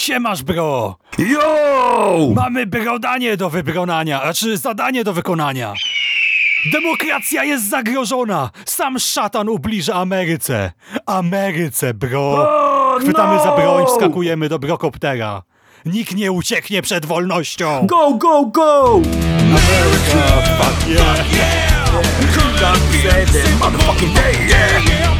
Siemasz, bro! Yo! Mamy brodanie do wykonania, znaczy zadanie do wykonania. Demokracja jest zagrożona! Sam szatan ubliża Ameryce! Ameryce, bro! O, Chwytamy no! za broń, wskakujemy do brokoptera. Nikt nie ucieknie przed wolnością! Go, go, go! Ameryka, fuck yeah! God save the motherfucking day, yeah!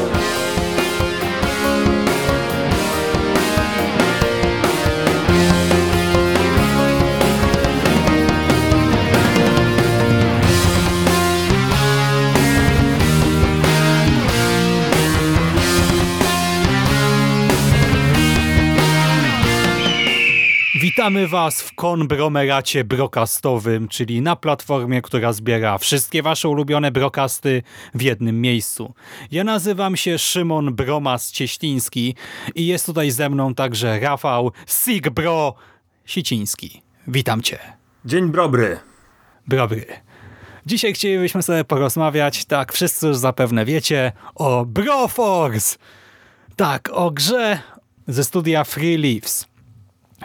Witamy Was w konbromeracie brokastowym, czyli na platformie, która zbiera wszystkie Wasze ulubione brokasty w jednym miejscu. Ja nazywam się Szymon Bromas Cieśliński i jest tutaj ze mną także Rafał Sigbro Siciński. Witam Cię. Dzień dobry. Dobry. Dzisiaj chcielibyśmy sobie porozmawiać, tak wszyscy już zapewne wiecie, o Broforce. Tak, o grze ze studia Free Leaves.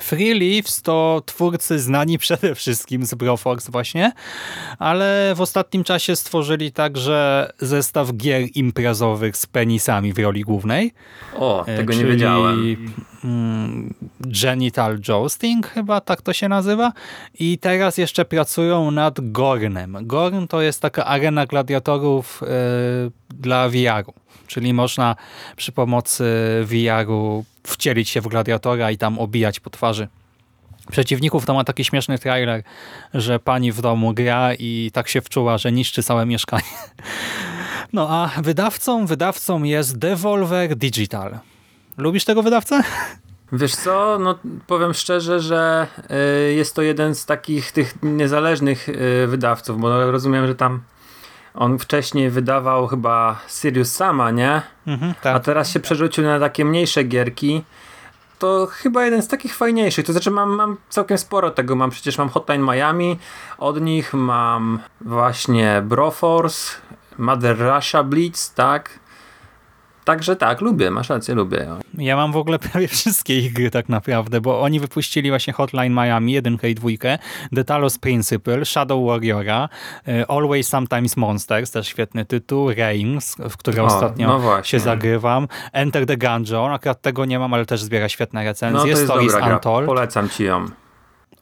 Free Leaves to twórcy znani przede wszystkim z Broforce właśnie, ale w ostatnim czasie stworzyli także zestaw gier imprezowych z penisami w roli głównej. O, E, tego nie wiedziałem. mm, Genital Jousting, chyba tak to się nazywa. I teraz jeszcze pracują nad Gornem. Gorn to jest taka arena gladiatorów e, dla VR-u. Czyli można przy pomocy VR-u wcielić się w gladiatora i tam obijać po twarzy przeciwników. To ma taki śmieszny trailer, że pani w domu gra i tak się wczuła, że niszczy całe mieszkanie. No a wydawcą, wydawcą jest Devolver Digital. Lubisz tego wydawcę? Wiesz co, no powiem szczerze, że y, jest to jeden z takich tych niezależnych y, wydawców, bo rozumiem, że tam on wcześniej wydawał chyba Sirius Sama, nie? Mhm, A tak. teraz się przerzucił na takie mniejsze gierki. To chyba jeden z takich fajniejszych. To znaczy mam, mam całkiem sporo tego. Mam przecież mam Hotline Miami, od nich mam właśnie Broforce, Mother Russia Blitz, tak? Także tak, lubię, masz rację, lubię. Ja mam w ogóle prawie wszystkie ich gry tak naprawdę, bo oni wypuścili właśnie Hotline Miami 1 i 2, The Talos Principle, Shadow Warriora, e, Always Sometimes Monsters, też świetny tytuł, Reigns, w które O, ostatnio no się zagrywam, Enter the Gungeon, akurat tego nie mam, ale też zbiera świetne No recenzje, to jest Stories dobra gra, Untold. polecam ci ją.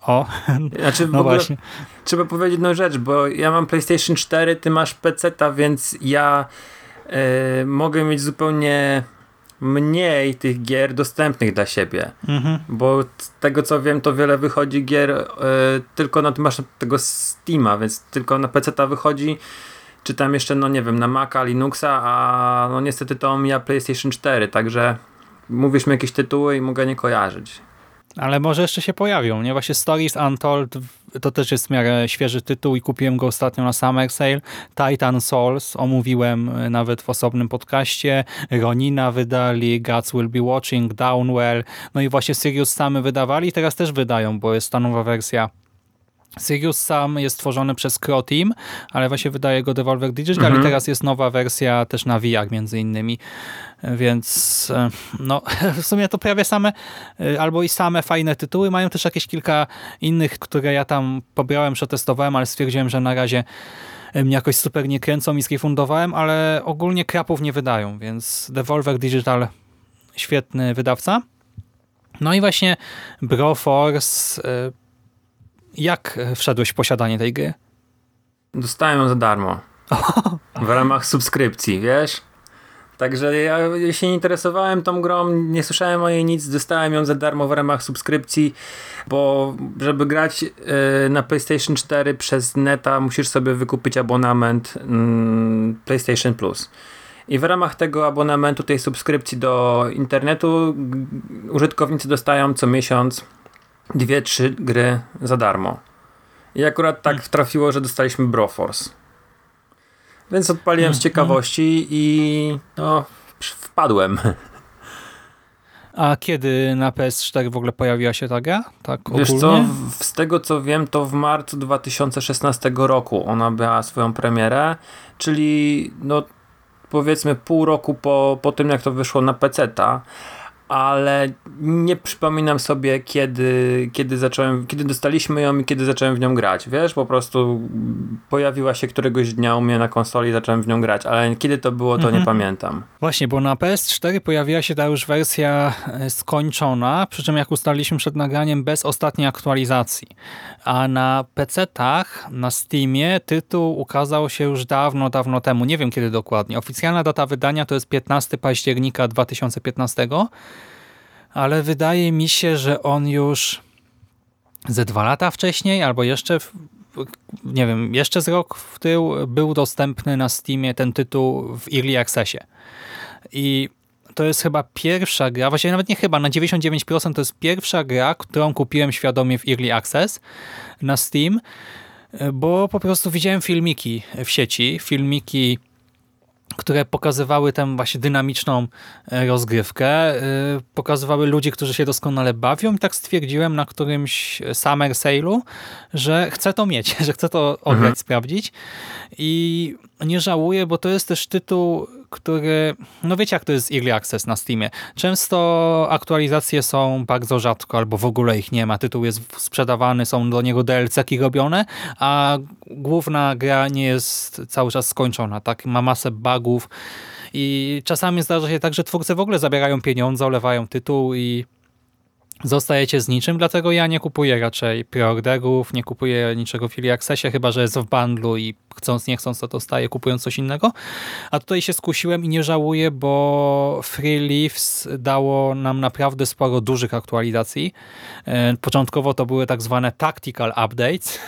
O, Znaczy no ogóle właśnie. trzeba powiedzieć jedną rzecz, bo ja mam PlayStation 4, ty masz PC-ta, więc ja e, mogę mieć zupełnie mniej tych gier dostępnych dla siebie. Mhm. Bo z tego co wiem, to wiele wychodzi gier e, tylko na, masz tego Steama, więc tylko na PC-ta wychodzi, czy tam jeszcze, no nie wiem, na Maca, Linuxa, a no niestety to omija PlayStation 4, także mówisz mi jakieś tytuły i mogę nie kojarzyć. Ale może jeszcze się pojawią, nie? Właśnie Stories Untold to też jest w miarę świeży tytuł i kupiłem go ostatnio na Summer Sale. Titan Souls omówiłem e, nawet w osobnym podcaście. Ronina wydali, Gods Will Be Watching, Downwell. No i właśnie Sirius samy wydawali, teraz też wydają, bo jest ta nowa wersja Sirius sam jest tworzony przez Crow Team, ale właśnie wydaje go Devolver Digital Mhm. i teraz jest nowa wersja też na VR między innymi. Więc e, no, w sumie to prawie same e, albo i same fajne tytuły. Mają też jakieś kilka innych, które ja tam pobrałem, przetestowałem, ale stwierdziłem, że na razie e, mnie jakoś super nie kręcą i zrefundowałem, ale ogólnie krapów nie wydają, więc Devolver Digital świetny wydawca. No i właśnie Broforce jak wszedłeś w posiadanie tej gry? Dostałem ją za darmo. W ramach subskrypcji, wiesz? Także ja się nie interesowałem tą grą, nie słyszałem o niej nic, dostałem ją za darmo w ramach subskrypcji, bo żeby grać y, na PlayStation 4 przez neta musisz sobie wykupić abonament mm, PlayStation Plus. I w ramach tego abonamentu, tej subskrypcji do internetu użytkownicy dostają co miesiąc dwie, trzy gry za darmo. I akurat tak trafiło, że dostaliśmy Broforce. Więc odpaliłem z ciekawości i no, wpadłem. A kiedy na PS4 w ogóle pojawiła się ta gra? Tak Wiesz ogólnie? co, w, z tego co wiem, to w marcu 2016 roku ona miała swoją premierę, czyli no powiedzmy pół roku po, po tym jak to wyszło na PC-ta, ale nie przypominam sobie kiedy, kiedy zacząłem, kiedy dostaliśmy ją i kiedy zacząłem w nią grać, wiesz, po prostu pojawiła się któregoś dnia u mnie na konsoli i zacząłem w nią grać, ale kiedy to było, to nie pamiętam. Właśnie, bo na PS4 pojawiła się ta już wersja e, skończona, przy czym jak ustaliliśmy przed nagraniem bez ostatniej aktualizacji. A na PC-tach, na Steamie tytuł ukazał się już dawno, dawno temu. Nie wiem kiedy dokładnie. Oficjalna data wydania to jest 15 października 2015, ale wydaje mi się, że on już ze dwa lata wcześniej, albo jeszcze nie wiem, jeszcze z rok w tył był dostępny na Steamie ten tytuł w Early Accessie. I to jest chyba pierwsza gra, właściwie nawet nie chyba, na 99% to jest pierwsza gra, którą kupiłem świadomie w Early Access na Steam, bo po prostu widziałem filmiki w sieci, filmiki które pokazywały tę właśnie dynamiczną e, rozgrywkę, e, pokazywały ludzi, którzy się doskonale bawią i tak stwierdziłem na którymś Summer Sale'u, że chcę to mieć, że chcę to ograć, Mhm. sprawdzić i nie żałuję, bo to jest też tytuł, który, no wiecie jak to jest Early Access na Steamie. Często aktualizacje są bardzo rzadko albo w ogóle ich nie ma. Tytuł jest sprzedawany, są do niego DLC-ki robione, a główna gra nie jest cały czas skończona. Tak? Ma masę bugów i czasami zdarza się tak, że twórcy w ogóle zabierają pieniądze, olewają tytuł i zostajecie z niczym, dlatego ja nie kupuję raczej preorderów, nie kupuję niczego w Early Accessie, chyba że jest w bundlu i chcąc nie chcąc to dostaję, kupując coś innego. A tutaj się skusiłem i nie żałuję, bo Free Leaves dało nam naprawdę sporo dużych aktualizacji. E, Początkowo to były tak zwane tactical updates,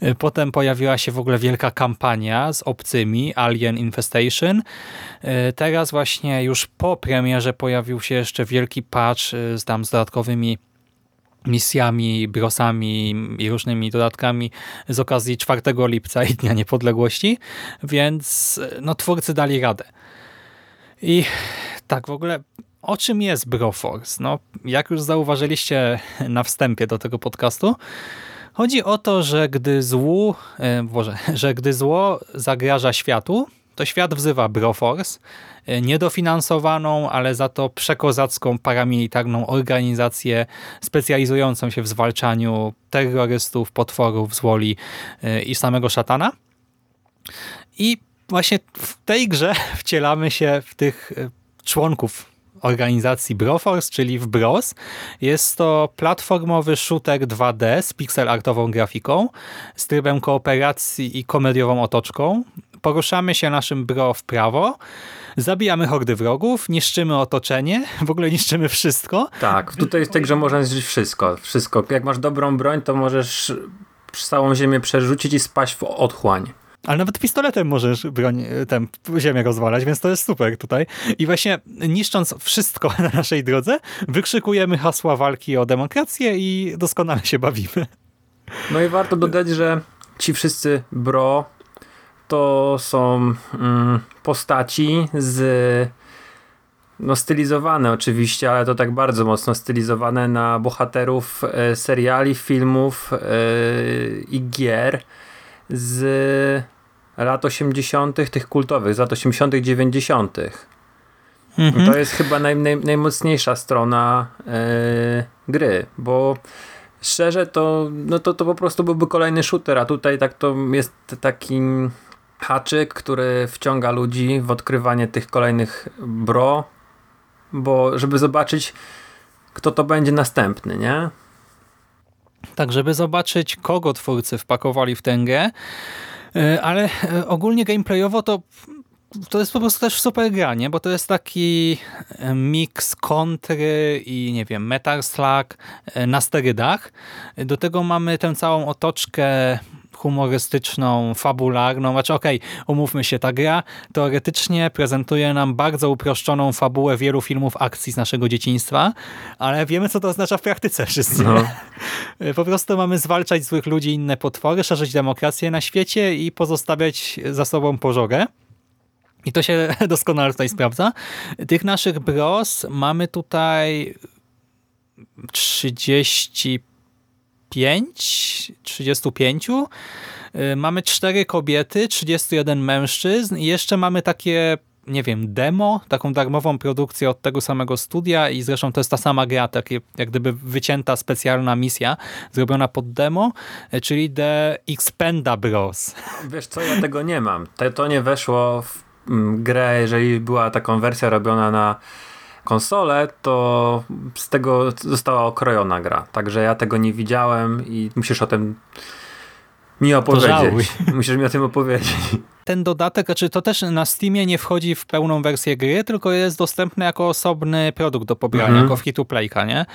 E, potem pojawiła się w ogóle wielka kampania z obcymi, Alien Infestation. E, Teraz właśnie już po premierze pojawił się jeszcze wielki patch z tam z dodatkowymi misjami, brosami i różnymi dodatkami z okazji 4 lipca i Dnia Niepodległości, więc no twórcy dali radę. I tak w ogóle o czym jest Broforce? No, jak już zauważyliście na wstępie do tego podcastu, chodzi o to, że gdy złu, e, Boże, że gdy zło zagraża światu, to świat wzywa Broforce, e, niedofinansowaną, ale za to przekozacką paramilitarną organizację specjalizującą się w zwalczaniu terrorystów, potworów, złoli e, i samego szatana. I właśnie w tej grze wcielamy się w tych e, członków organizacji Broforce, czyli w Bros. Jest to platformowy shooter 2D z pixel artową grafiką, z trybem kooperacji i komediową otoczką. Poruszamy się naszym bro w prawo, zabijamy hordy wrogów, niszczymy otoczenie, w ogóle niszczymy wszystko. Tak, tutaj w tej grze można zniszczyć wszystko. Wszystko. Jak masz dobrą broń, to możesz całą ziemię przerzucić i spaść w otchłań. Ale nawet pistoletem możesz broń, tę ziemię rozwalać, więc to jest super tutaj. I właśnie niszcząc wszystko na naszej drodze, wykrzykujemy hasła walki o demokrację i doskonale się bawimy. No i warto dodać, że ci wszyscy bro to są mm, postaci z no stylizowane oczywiście, ale to tak bardzo mocno stylizowane na bohaterów e, seriali, filmów e, i gier z lat 80., tych kultowych, z lat 80., 90. Mhm. To jest chyba naj, naj, najmocniejsza strona e, gry, bo szczerze to, no to, to po prostu byłby kolejny shooter, a tutaj tak to jest taki haczyk, który wciąga ludzi w odkrywanie tych kolejnych bro, bo żeby zobaczyć kto to będzie następny, nie? Tak, żeby zobaczyć, kogo twórcy wpakowali w tę grę, E, ale e, ogólnie gameplayowo to to jest po prostu też super gra, nie? bo to jest taki e, miks kontry i nie wiem, Metal Slug na sterydach. Do tego mamy tę całą otoczkę humorystyczną, fabularną. Znaczy, okej, umówmy się, ta gra teoretycznie prezentuje nam bardzo uproszczoną fabułę wielu filmów akcji z naszego dzieciństwa, ale wiemy, co to oznacza w praktyce wszyscy. No. Po prostu mamy zwalczać złych ludzi i inne potwory, szerzyć demokrację na świecie i pozostawiać za sobą pożogę. I to się doskonale tutaj sprawdza. Tych naszych bros mamy tutaj 35, 35. Y, Mamy cztery kobiety, 31 mężczyzn i jeszcze mamy takie, nie wiem, demo, taką darmową produkcję od tego samego studia i zresztą to jest ta sama gra, takie jak gdyby wycięta specjalna misja zrobiona pod demo, y, czyli The Expenda Bros. Wiesz co, ja tego nie mam. To, to nie weszło w mm, grę, jeżeli była taką wersja robiona na konsolę, to z tego została okrojona gra. Także ja tego nie widziałem i musisz o tym mi opowiedzieć. Musisz mi o tym opowiedzieć. Ten dodatek, znaczy to też na Steamie nie wchodzi w pełną wersję gry, tylko jest dostępny jako osobny produkt do pobierania, Mhm. jako free to playka, nie?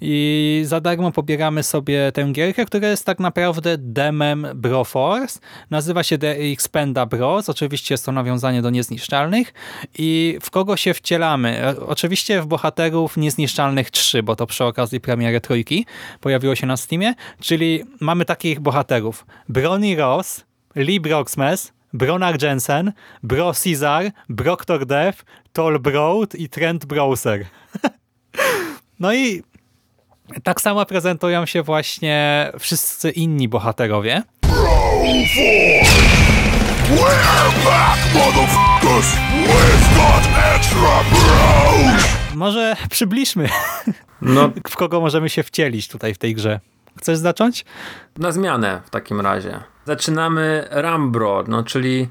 I za darmo pobieramy sobie tę gierkę, która jest tak naprawdę demem Broforce. Nazywa się The Expenda Bros. Oczywiście jest to nawiązanie do Niezniszczalnych. I w kogo się wcielamy? Oczywiście w bohaterów Niezniszczalnych 3, bo to przy okazji premiery trójki pojawiło się na Steamie, czyli mamy takich bohaterów. Brony Ross, Lee Broxmas, Bronard Jensen, Bro Caesar, Broctor Death, Tol Broad i Trent Browser. no i tak samo prezentują się właśnie wszyscy inni bohaterowie. Może przybliżmy, No, w kogo możemy się wcielić tutaj w tej grze. Chcesz zacząć? na zmianę w takim razie. Zaczynamy Rambro, no czyli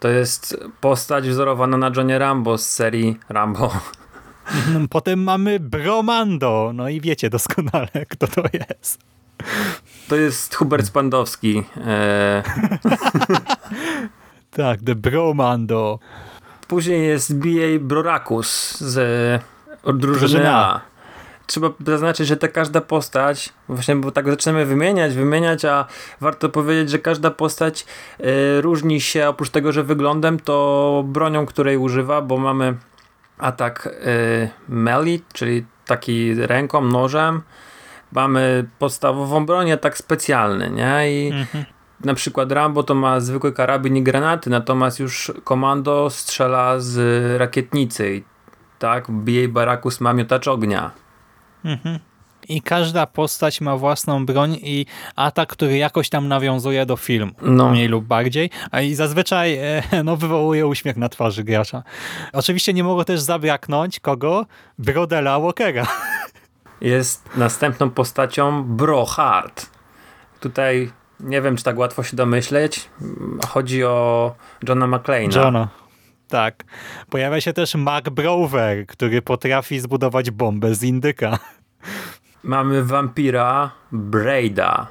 to jest postać wzorowana na Johnie Rambo z serii Rambo. Potem mamy Bromando. No i wiecie doskonale, kto to jest. To jest Hubert Spandowski. E, Tak, The Bromando. Później jest B.A. Brorakus z Drużyny A. Trzeba zaznaczyć, że ta każda postać, właśnie bo tak zaczynamy wymieniać, wymieniać, a warto powiedzieć, że każda postać e, różni się, oprócz tego, że wyglądem, to bronią, której używa, bo mamy atak e, melee, czyli taki ręką, nożem. Mamy podstawową broń, atak specjalny, nie? I Mhm. na przykład Rambo to ma zwykły karabin i granaty, natomiast już komando strzela z rakietnicy. I tak, B.A. Barakus ma miotacz ognia. Mhm. I każda postać ma własną broń i atak, który jakoś tam nawiązuje do filmu, No. mniej lub bardziej. A i zazwyczaj e, no, wywołuje uśmiech na twarzy gracza. Oczywiście nie mogło też zabraknąć kogo? Brodela Walkera. Jest następną postacią Bro Hart. Tutaj nie wiem, czy tak łatwo się domyśleć. Chodzi o Johna McClane'a. Johna. Tak. Pojawia się też Mark Brower, który potrafi zbudować bombę z indyka. Mamy wampira Braida.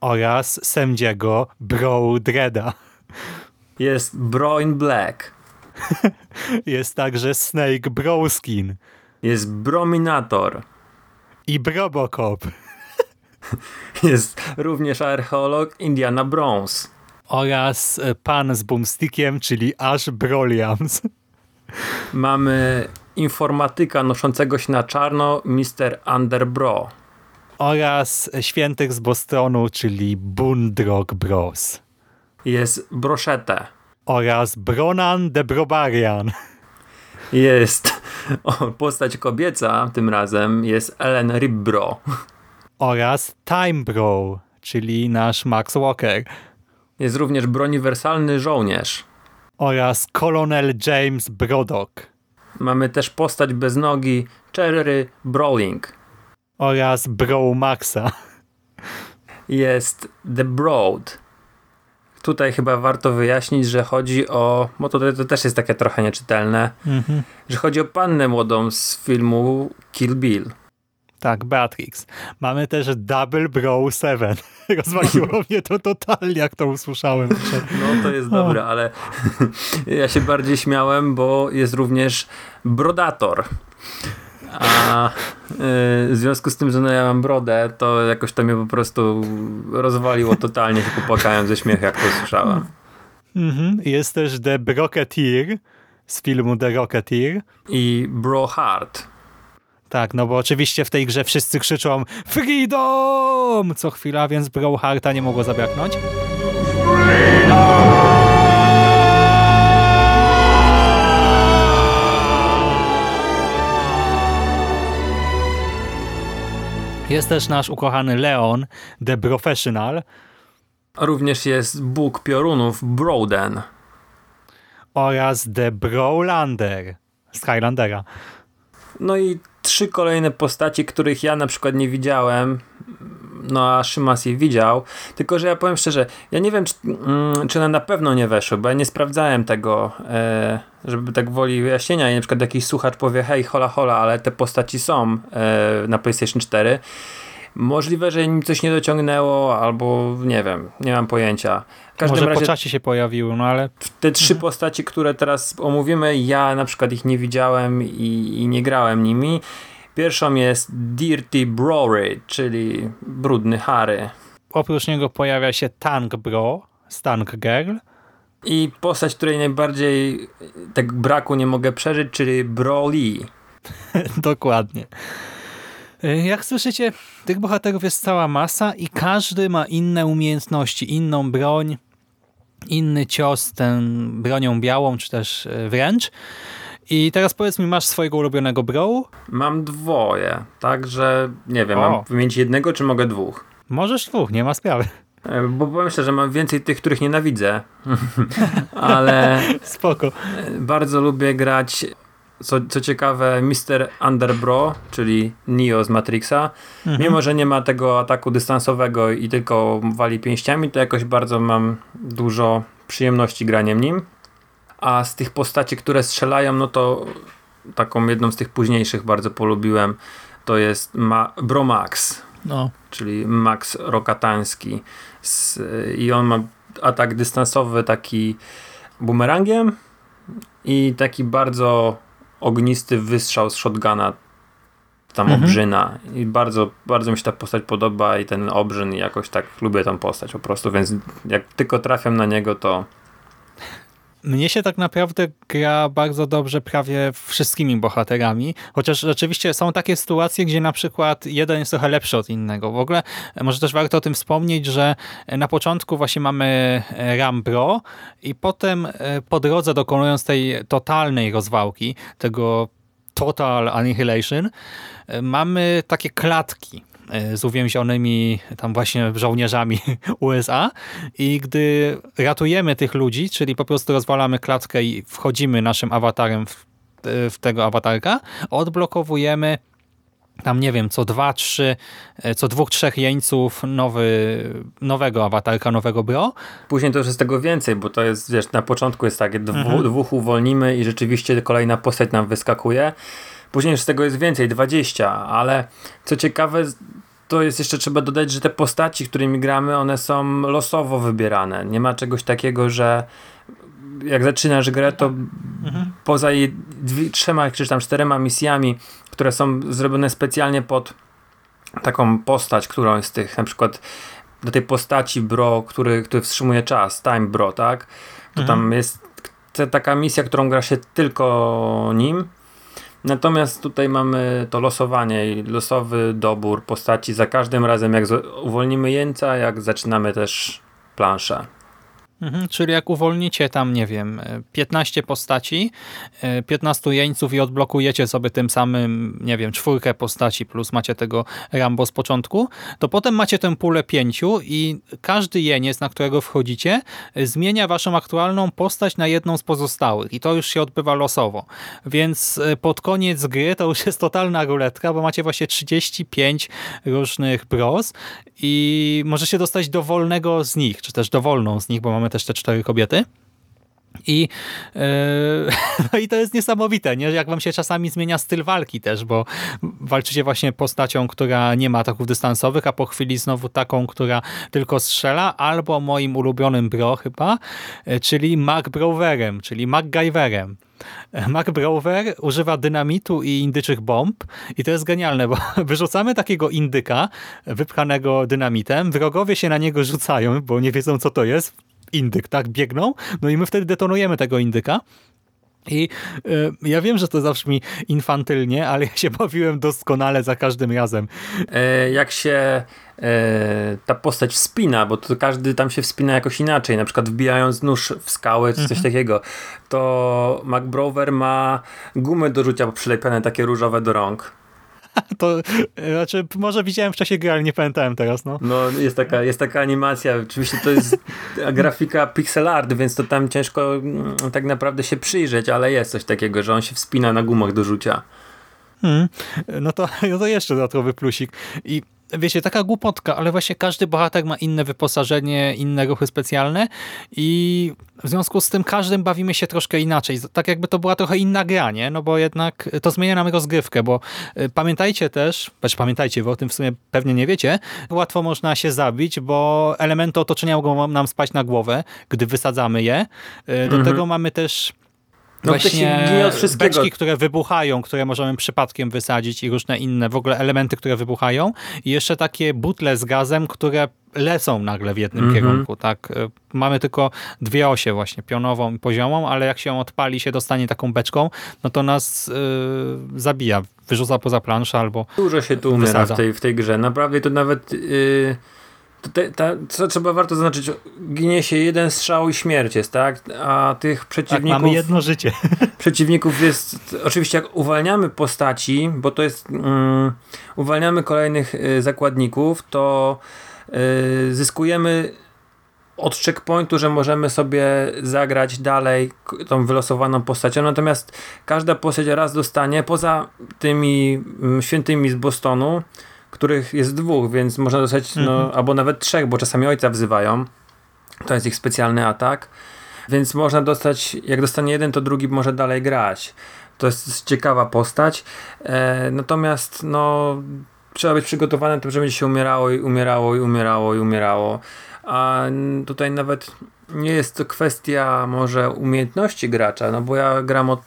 Oraz sędziego Bro Dreda. Jest Bro in Black. Jest także Snake Broskin Jest Brominator. i Brobocop. Jest również archeolog Indiana Bronze. Oraz pan z boomstickiem, czyli Ash Broliams. Mamy informatyka noszącego się na czarno Mr. Underbro. oraz świętych z Bostonu, czyli Bundrog Bros. Jest Broszete. oraz Bronan de Brobarian. Jest o, postać kobieca tym razem. Jest Ellen Ribbro. oraz Time Bro, czyli nasz Max Walker. Jest również broniwersalny żołnierz. oraz kolonel James Brodok. Mamy też postać bez nogi Cherry Brawling. oraz Bro Maxa. Jest The Broad. Tutaj chyba warto wyjaśnić, że chodzi o, bo to, to też jest takie trochę nieczytelne, Mhm. że chodzi o pannę młodą z filmu Kill Bill. Tak, Beatrix. Mamy też Double Bro 7. Rozwaliło mnie to totalnie, jak to usłyszałem. No to jest dobre, ale ja się bardziej śmiałem, bo jest również Brodator. A y, w związku z tym, że no ja mam brodę, to jakoś to mnie po prostu rozwaliło totalnie, się popłakałem ze śmiechu, jak to słyszałem. Mhm. Jest też The Brocketeer z filmu The Rocketeer. I Bro Hard. Tak, no bo oczywiście w tej grze wszyscy krzyczą Freedom! Co chwila, więc Brawlharta nie mogło zabraknąć. Jest też nasz ukochany Leon, The Professional Również jest Bóg piorunów Broden. oraz The Brawlander z Highlandera. No i trzy kolejne postaci, których ja na przykład nie widziałem, no a Szymas je widział, tylko że ja powiem szczerze, ja nie wiem, czy, mm, czy one na pewno nie weszły, bo ja nie sprawdzałem tego, e, żeby tak woli wyjaśnienia i na przykład jakiś słuchacz powie, hej, hola, hola, ale te postaci są e, na PlayStation 4. Możliwe, że im coś nie dociągnęło, albo nie wiem, nie mam pojęcia. W każdym Może razie po czasie się pojawiły, no ale te trzy postaci, które teraz omówimy, ja na przykład ich nie widziałem i, i nie grałem nimi. Pierwszą jest Dirty Brory, czyli brudny Harry. oprócz niego pojawia się Tank Bro z Tank Girl. I postać, której najbardziej tak braku nie mogę przeżyć, czyli Broly. Dokładnie. Y, Jak słyszycie, tych bohaterów jest cała masa i każdy ma inne umiejętności, inną broń, inny cios, ten bronią białą, czy też y, wręcz. I teraz powiedz mi, masz swojego ulubionego bro? Mam dwoje, także nie wiem, O. mam wymienić jednego, czy mogę dwóch? Możesz dwóch, nie ma sprawy. E, Bo powiem szczerze, mam więcej tych, których nienawidzę, ale Spoko. Bardzo lubię grać, co, co ciekawe, Mr. Underbro, czyli Neo z Matrixa. Mimo, że nie ma tego ataku dystansowego i tylko wali pięściami, to jakoś bardzo mam dużo przyjemności graniem nim. A z tych postaci, które strzelają, no to taką jedną z tych późniejszych bardzo polubiłem, to jest Ma Bro Max, No. czyli Max Rokatański. Z, I on ma atak dystansowy taki bumerangiem i taki bardzo ognisty wystrzał z shotguna tam Mhm. obrzyna i bardzo, bardzo mi się ta postać podoba i ten obrzyn jakoś tak lubię tą postać po prostu, więc jak tylko trafiam na niego to Mnie się tak naprawdę gra bardzo dobrze prawie wszystkimi bohaterami, chociaż rzeczywiście są takie sytuacje, gdzie na przykład jeden jest trochę lepszy od innego. W ogóle e, może też warto o tym wspomnieć, że na początku właśnie mamy e, Rambro i potem e, po drodze dokonując tej totalnej rozwałki, tego Total Annihilation, e, mamy takie klatki e, z uwięzionymi tam właśnie żołnierzami USA i gdy ratujemy tych ludzi, czyli po prostu rozwalamy klatkę i wchodzimy naszym awatarem w, w tego awatarka, odblokowujemy tam nie wiem, co dwa, trzy, e, co dwóch, trzech jeńców nowy, nowego awatarka, nowego bro. Później to już jest tego więcej, bo to jest, wiesz, na początku jest takie, dwu, Mhm. dwóch uwolnimy i rzeczywiście kolejna postać nam wyskakuje. Później już z tego jest więcej, 20, ale co ciekawe, to jest jeszcze trzeba dodać, że te postaci, którymi gramy, one są losowo wybierane. Nie ma czegoś takiego, że jak zaczynasz grę, to poza jej dwie, trzema czy tam czterema misjami, które są zrobione specjalnie pod taką postać, którą z tych, na przykład do tej postaci bro, który, który wstrzymuje czas, time bro, tak? To tam jest taka misja, którą gra się tylko nim. Natomiast tutaj mamy to losowanie i losowy dobór postaci za każdym razem, jak uwolnimy jeńca, jak zaczynamy też planszę. Mhm, czyli jak uwolnicie tam, nie wiem, e, 15 postaci, e, 15 jeńców i odblokujecie sobie tym samym, nie wiem, czwórkę postaci plus macie tego Rambo z początku, to potem macie tę pulę pięciu i każdy jeniec, na którego wchodzicie, e, zmienia waszą aktualną postać na jedną z pozostałych i to już się odbywa losowo. Więc e, pod koniec gry to już jest totalna ruletka, bo macie właśnie 35 różnych bros i możecie dostać dowolnego z nich, czy też dowolną z nich, bo mamy też te cztery kobiety. I, yy, no i to jest niesamowite, nie? jak wam się czasami zmienia styl walki też, bo walczycie właśnie postacią, która nie ma ataków dystansowych, a po chwili znowu taką, która tylko strzela, albo moim ulubionym bro chyba, yy, czyli Mark Browerem, czyli MacGyverem. Mark Brower używa dynamitu i indyczych bomb i to jest genialne, bo wyrzucamy takiego indyka wypchanego dynamitem, wrogowie się na niego rzucają, bo nie wiedzą co to jest, indyk, tak, biegną, no i my wtedy detonujemy tego indyka i y, ja wiem, że to zabrzmi infantylnie, ale ja się bawiłem doskonale za każdym razem. E, jak się e, ta postać wspina, bo to każdy tam się wspina jakoś inaczej, na przykład wbijając nóż w skałę czy coś takiego, to MacBrower ma gumy do rzucia przylepione takie różowe do rąk. To, y, znaczy, może widziałem w czasie gry, ale nie pamiętałem teraz, no. No jest taka, jest taka animacja, oczywiście to jest grafika pixel art, więc to tam ciężko mm, tak naprawdę się przyjrzeć, ale jest coś takiego, że on się wspina na gumach do rzucia. Hmm. No, to, no to jeszcze dodatkowy plusik. I wiecie, taka głupotka, ale właśnie każdy bohater ma inne wyposażenie, inne ruchy specjalne i w związku z tym każdym bawimy się troszkę inaczej. Tak jakby to była trochę inna gra, nie? No bo jednak to zmienia nam rozgrywkę, bo y, pamiętajcie też, znaczy pamiętajcie, bo o tym w sumie pewnie nie wiecie, łatwo można się zabić, bo elementy otoczenia mogą nam spać na głowę, gdy wysadzamy je. Y, Do Mhm. tego mamy też No, właśnie od wszystkiego. beczki, które wybuchają, które możemy przypadkiem wysadzić i różne inne w ogóle elementy, które wybuchają i jeszcze takie butle z gazem, które lecą nagle w jednym Mhm. kierunku. Tak? Y, Mamy tylko dwie osie właśnie, pionową i poziomą, ale jak się odpali, się dostanie taką beczką, no to nas yy, zabija, wyrzuca poza planszę albo Dużo się tu umiera w tej, w tej grze. Naprawdę to nawet. Yy, te, ta, co trzeba warto zaznaczyć, ginie się jeden strzał i śmierć jest, tak? A tych tak, przeciwników, mamy jedno życie. przeciwników jest. Oczywiście, jak uwalniamy postaci, bo to jest. Mm, uwalniamy kolejnych y, zakładników, to y, zyskujemy od checkpointu, że możemy sobie zagrać dalej tą wylosowaną postacią, natomiast każda postać raz dostanie, poza tymi mm, świętymi z Bostonu, których jest dwóch, więc można dostać, no, albo nawet trzech, bo czasami ojca wzywają. To jest ich specjalny atak. Więc można dostać, jak dostanie jeden, to drugi może dalej grać. To jest ciekawa postać. E, natomiast, no, trzeba być przygotowanym, to że będzie się umierało i umierało i umierało i umierało. A tutaj nawet nie jest to kwestia może umiejętności gracza, no bo ja gram od,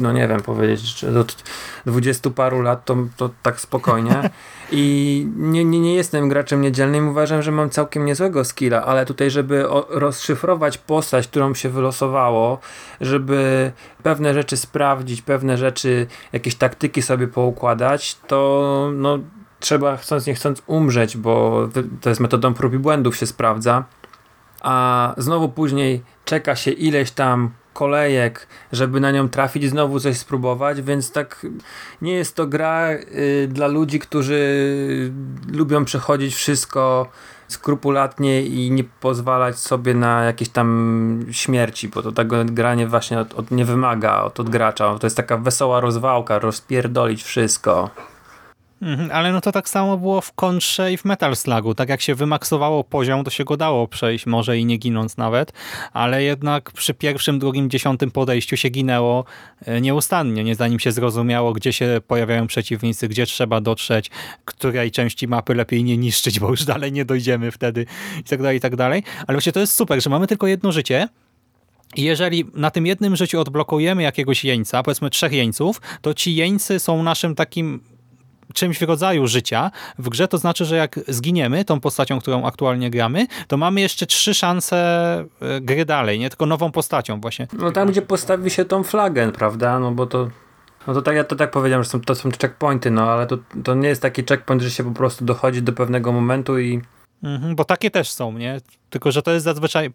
no nie wiem powiedzieć, od dwudziestu paru lat, to, to tak spokojnie. I nie, nie, nie jestem graczem niedzielnym, uważam, że mam całkiem niezłego skilla, ale tutaj, żeby o, rozszyfrować postać, którą się wylosowało, żeby pewne rzeczy sprawdzić, pewne rzeczy, jakieś taktyki sobie poukładać, to no, trzeba chcąc nie chcąc umrzeć, bo to jest metodą prób i błędów się sprawdza. A znowu później czeka się ileś tam kolejek, żeby na nią trafić znowu coś spróbować, więc tak nie jest to gra y, dla ludzi, którzy lubią przechodzić wszystko skrupulatnie i nie pozwalać sobie na jakieś tam śmierci, bo to tego granie właśnie od, od, nie wymaga od, od gracza. To jest taka wesoła rozwałka, rozpierdolić wszystko. Mhm, ale no to tak samo było w kontrze i w Metal Slugu. Tak jak się wymaksowało poziom, to się go dało przejść, może i nie ginąc nawet, ale jednak przy pierwszym, drugim, dziesiątym podejściu się ginęło e, nieustannie, nie zanim się zrozumiało, gdzie się pojawiają przeciwnicy, gdzie trzeba dotrzeć, której części mapy lepiej nie niszczyć, bo już dalej nie dojdziemy wtedy i tak dalej, i tak dalej. Ale właśnie to jest super, że mamy tylko jedno życie, jeżeli na tym jednym życiu odblokujemy jakiegoś jeńca, powiedzmy trzech jeńców, to ci jeńcy są naszym takim czymś w rodzaju życia w grze, to znaczy, że jak zginiemy tą postacią, którą aktualnie gramy, to mamy jeszcze trzy szanse e, gry dalej, nie tylko nową postacią właśnie. No tam, gdzie postawi się tą flagę, prawda? No bo to. No to tak, ja to tak powiedziałem, że są, to są checkpointy, no ale to, to nie jest taki checkpoint, że się po prostu dochodzi do pewnego momentu i Mhm, bo takie też są, nie? Tylko, że to jest zazwyczaj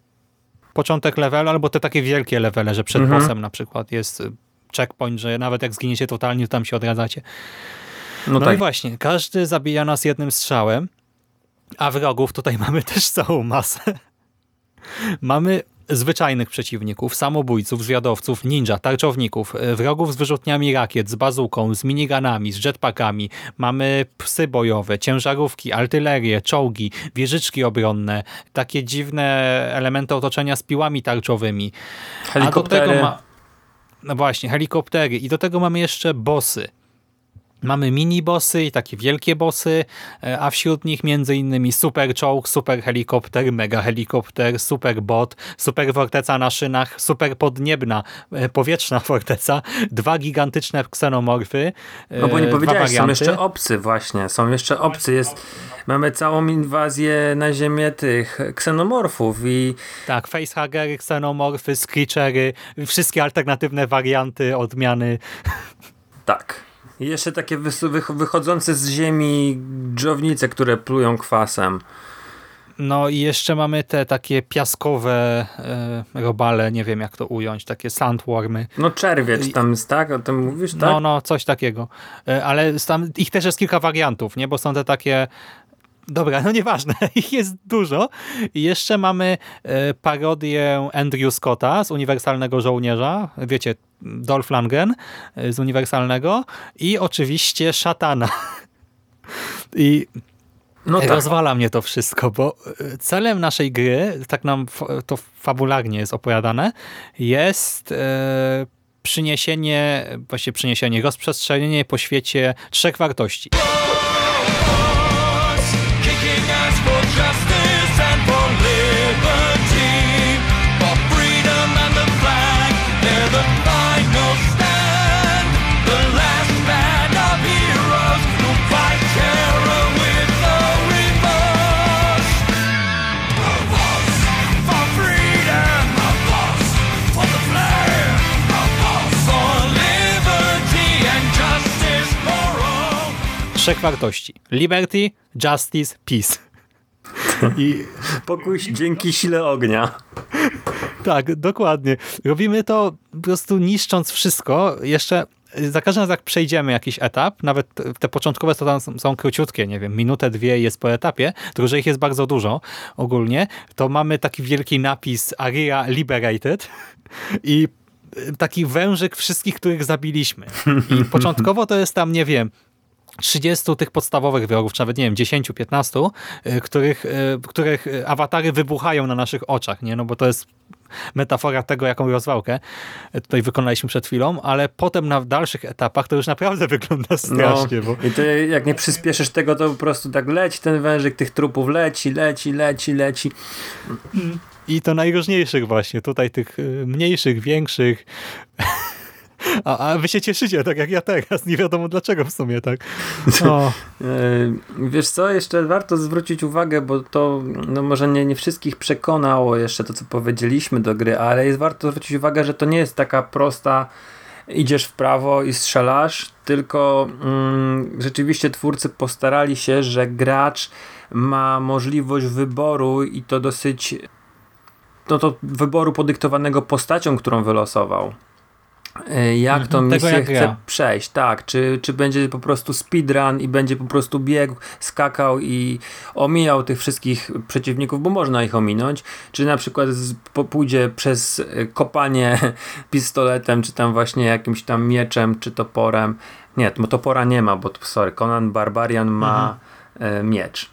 początek levelu, albo te takie wielkie levele, że przed Mhm. bossem na przykład jest y, checkpoint, że nawet jak zginiecie totalnie, to tam się odradzacie. No, No tak. i właśnie, każdy zabija nas jednym strzałem, a wrogów tutaj mamy też całą masę. Mamy zwyczajnych przeciwników, samobójców, zwiadowców, ninja, tarczowników, e, wrogów z wyrzutniami rakiet, z bazuką, z miniganami, z jetpackami. Mamy psy bojowe, ciężarówki, artylerię, czołgi, wieżyczki obronne, takie dziwne elementy otoczenia z piłami tarczowymi. A do Helikoptery. tego ma... No właśnie, helikoptery. I do tego mamy jeszcze bossy. Mamy mini-bossy i takie wielkie bossy, e, a wśród nich między innymi super czołg, super helikopter, mega helikopter, super bot, super forteca na szynach, super podniebna, e, powietrzna forteca, dwa gigantyczne ksenomorfy. e, No bo nie powiedziałeś, są jeszcze obcy właśnie, są jeszcze obcy, jest, mamy całą inwazję na ziemię tych ksenomorfów i Tak, facehagery, ksenomorfy, screechery, wszystkie alternatywne warianty, odmiany. tak. I jeszcze takie wychodzące z ziemi dżownice, które plują kwasem. No i jeszcze mamy te takie piaskowe e, robale, nie wiem jak to ująć, takie sandwormy. No czerwiec tam jest, tak? O tym mówisz, tak? No, no, coś takiego. E, Ale tam ich też jest kilka wariantów, nie? Bo są te takie Dobra, no nieważne, ich jest dużo. I jeszcze mamy e, parodię Andrew Scotta z Uniwersalnego Żołnierza, wiecie, Dolph Lundgren e, z Uniwersalnego i oczywiście Szatana. I no tak. rozwala mnie to wszystko, bo e, celem naszej gry, tak nam to fabularnie jest opowiadane, jest przyniesienie, właśnie przyniesienie, rozprzestrzenienie po świecie trzech wartości. Trzech wartości. Liberty, Justice, Peace. I Pokój dzięki sile ognia. tak, dokładnie. Robimy to po prostu niszcząc wszystko. Jeszcze za każdym razem jak przejdziemy jakiś etap, nawet te początkowe to tam są- króciutkie, nie wiem, minutę, dwie jest po etapie, tylko że ich jest bardzo dużo ogólnie, to mamy taki wielki napis Area Liberated i taki wężyk wszystkich, których zabiliśmy. I początkowo to jest tam, nie wiem, 30 tych podstawowych wrogów, czy nawet nie wiem, 10, 15, y, których, y, których y, awatary wybuchają na naszych oczach, nie? No bo to jest metafora tego, jaką rozwałkę tutaj wykonaliśmy przed chwilą, ale potem na dalszych etapach to już naprawdę wygląda strasznie, bo No, I to jak nie przyspieszysz tego, to po prostu tak leci ten wężyk tych trupów, leci, leci, leci, leci. i to najróżniejszych właśnie, tutaj tych mniejszych, większych, a, a wy się cieszycie, tak jak ja teraz, nie wiadomo dlaczego w sumie, tak. O. Yy, Wiesz co, jeszcze warto zwrócić uwagę, bo to no może nie, nie wszystkich przekonało jeszcze to, co powiedzieliśmy do gry, ale jest warto zwrócić uwagę, że to nie jest taka prosta idziesz w prawo i strzelasz, tylko mm, rzeczywiście twórcy postarali się, że gracz ma możliwość wyboru i to dosyć no to wyboru podyktowanego postacią, którą wylosował. Y, Jak tą Mhm, tego misję jak chce ja. przejść, tak, czy, czy będzie po prostu speedrun i będzie po prostu biegł, skakał i omijał tych wszystkich przeciwników, bo można ich ominąć, czy na przykład pójdzie przez y, kopanie pistoletem, czy tam właśnie jakimś tam mieczem, czy toporem. Nie, topora nie ma, bo sorry, Conan Barbarian ma Mhm. y, miecz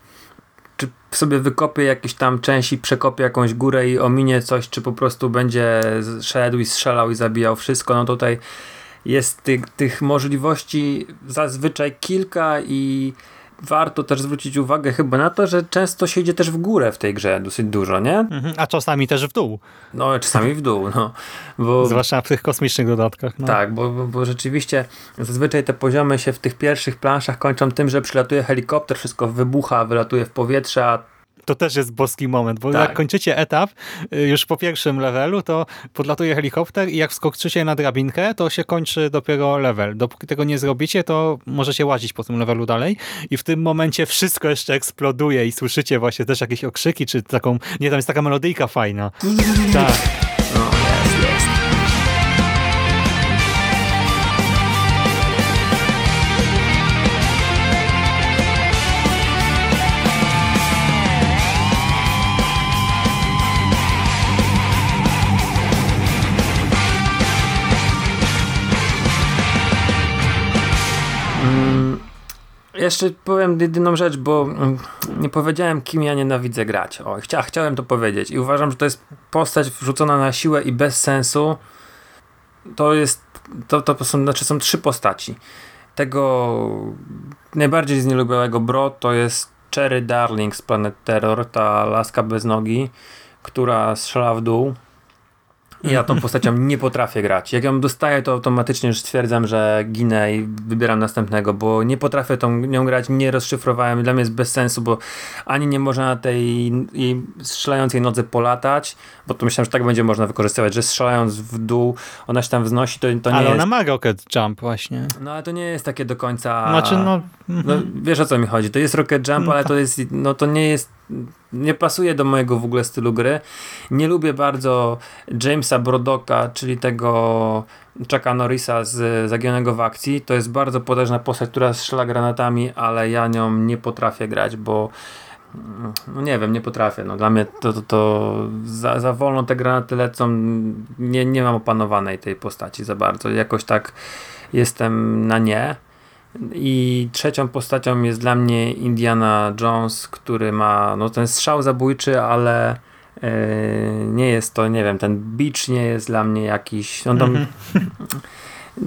czy sobie wykopie jakieś tam części, przekopie jakąś górę i ominie coś, czy po prostu będzie szedł i strzelał i zabijał wszystko, no tutaj jest tych możliwości zazwyczaj kilka i warto też zwrócić uwagę chyba na to, że często się idzie też w górę w tej grze dosyć dużo, nie? Mhm, A czasami też w dół, No czasami w dół, no. Bo, zwłaszcza w tych kosmicznych dodatkach. No. tak, bo, bo, bo rzeczywiście zazwyczaj te poziomy się w tych pierwszych planszach kończą tym, że przylatuje helikopter, wszystko wybucha, wylatuje w powietrze, a To też jest boski moment, bo Tak. jak kończycie etap y, już po pierwszym levelu, to podlatuje helikopter i jak wskoczycie na drabinkę, to się kończy dopiero level. Dopóki tego nie zrobicie, to możecie łazić po tym levelu dalej i w tym momencie wszystko jeszcze eksploduje i słyszycie właśnie też jakieś okrzyki, czy taką, nie, tam jest taka melodyjka fajna. tak. Jeszcze powiem jedyną rzecz, bo mm, nie powiedziałem, kim ja nienawidzę grać. O, chcia, chciałem to powiedzieć i uważam, że to jest postać wrzucona na siłę i bez sensu. To jest, to, to są, znaczy są trzy postaci. Tego najbardziej znielubionego bro to jest Cherry Darling z Planet Terror, ta laska bez nogi, która strzela w dół. Ja tą postacią nie potrafię grać. Jak ją dostaję, to automatycznie już stwierdzam, że ginę i wybieram następnego, bo nie potrafię tą nią grać, nie rozszyfrowałem. Dla mnie jest bez sensu, bo ani nie można na tej jej strzelającej nodze polatać, bo to myślałem, że tak będzie można wykorzystywać, że strzelając w dół, ona się tam wznosi, to, to nie Ale jest... ona ma Rocket Jump właśnie. No ale to nie jest takie do końca... Znaczy, no... No, wiesz o co mi chodzi. To jest Rocket Jump, ale to jest, no to nie jest, nie pasuje do mojego w ogóle stylu gry. Nie lubię bardzo Jamesa Brodoka, czyli tego Chucka Norrisa z Zagionego w akcji. To jest bardzo potężna postać, która strzela granatami, ale ja nią nie potrafię grać, bo no nie wiem, nie potrafię. No, dla mnie to, to, to za, za wolno te granaty lecą. Nie, nie mam opanowanej tej postaci za bardzo. Jakoś tak jestem na nie. I trzecią postacią jest dla mnie Indiana Jones, który ma no, ten strzał zabójczy, ale yy, nie jest to, nie wiem, ten beach nie jest dla mnie jakiś. No, tam,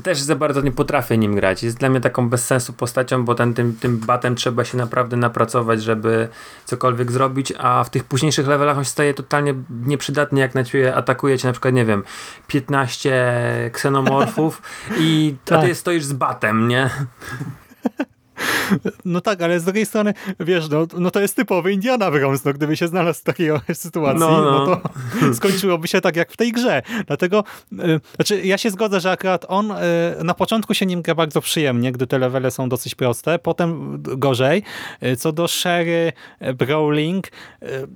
też za bardzo nie potrafię nim grać. Jest dla mnie taką bez sensu postacią, bo ten, tym, tym batem trzeba się naprawdę napracować, żeby cokolwiek zrobić, a w tych późniejszych levelach on się staje totalnie nieprzydatny, jak na ciebie atakuje cię na przykład, nie wiem, 15 ksenomorfów i Tak. ty stoisz z batem, nie? No tak, ale z drugiej strony, wiesz, no, no to jest typowy Indiana Jones, no gdyby się znalazł w takiej sytuacji, No, no, no. to skończyłoby się tak jak w tej grze. Dlatego, y, znaczy ja się zgodzę, że akurat on y, na początku się nim gra bardzo przyjemnie, gdy te levele są dosyć proste, potem gorzej. Y, Co do Sherry, Brawling, y,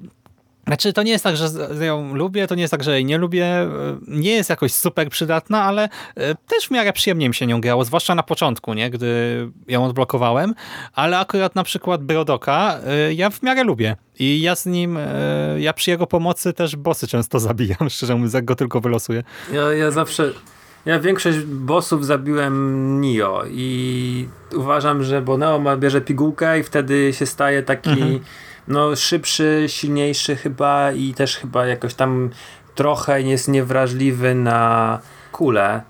znaczy, to nie jest tak, że ją lubię, to nie jest tak, że jej nie lubię. y, Nie jest jakoś super przydatna, ale y, też w miarę przyjemnie mi się nią grało, zwłaszcza na początku, nie, gdy ją odblokowałem. Ale akurat na przykład Brodoka y, ja w miarę lubię. I ja z nim, ja przy jego pomocy też bossy często zabijam, szczerze mówiąc, jak go tylko wylosuję. Ja, ja zawsze. Ja większość bossów zabiłem Nio i uważam, że bo Neo ma, bierze pigułkę i wtedy się staje taki no, szybszy, silniejszy chyba i też chyba jakoś tam trochę jest niewrażliwy na kulę.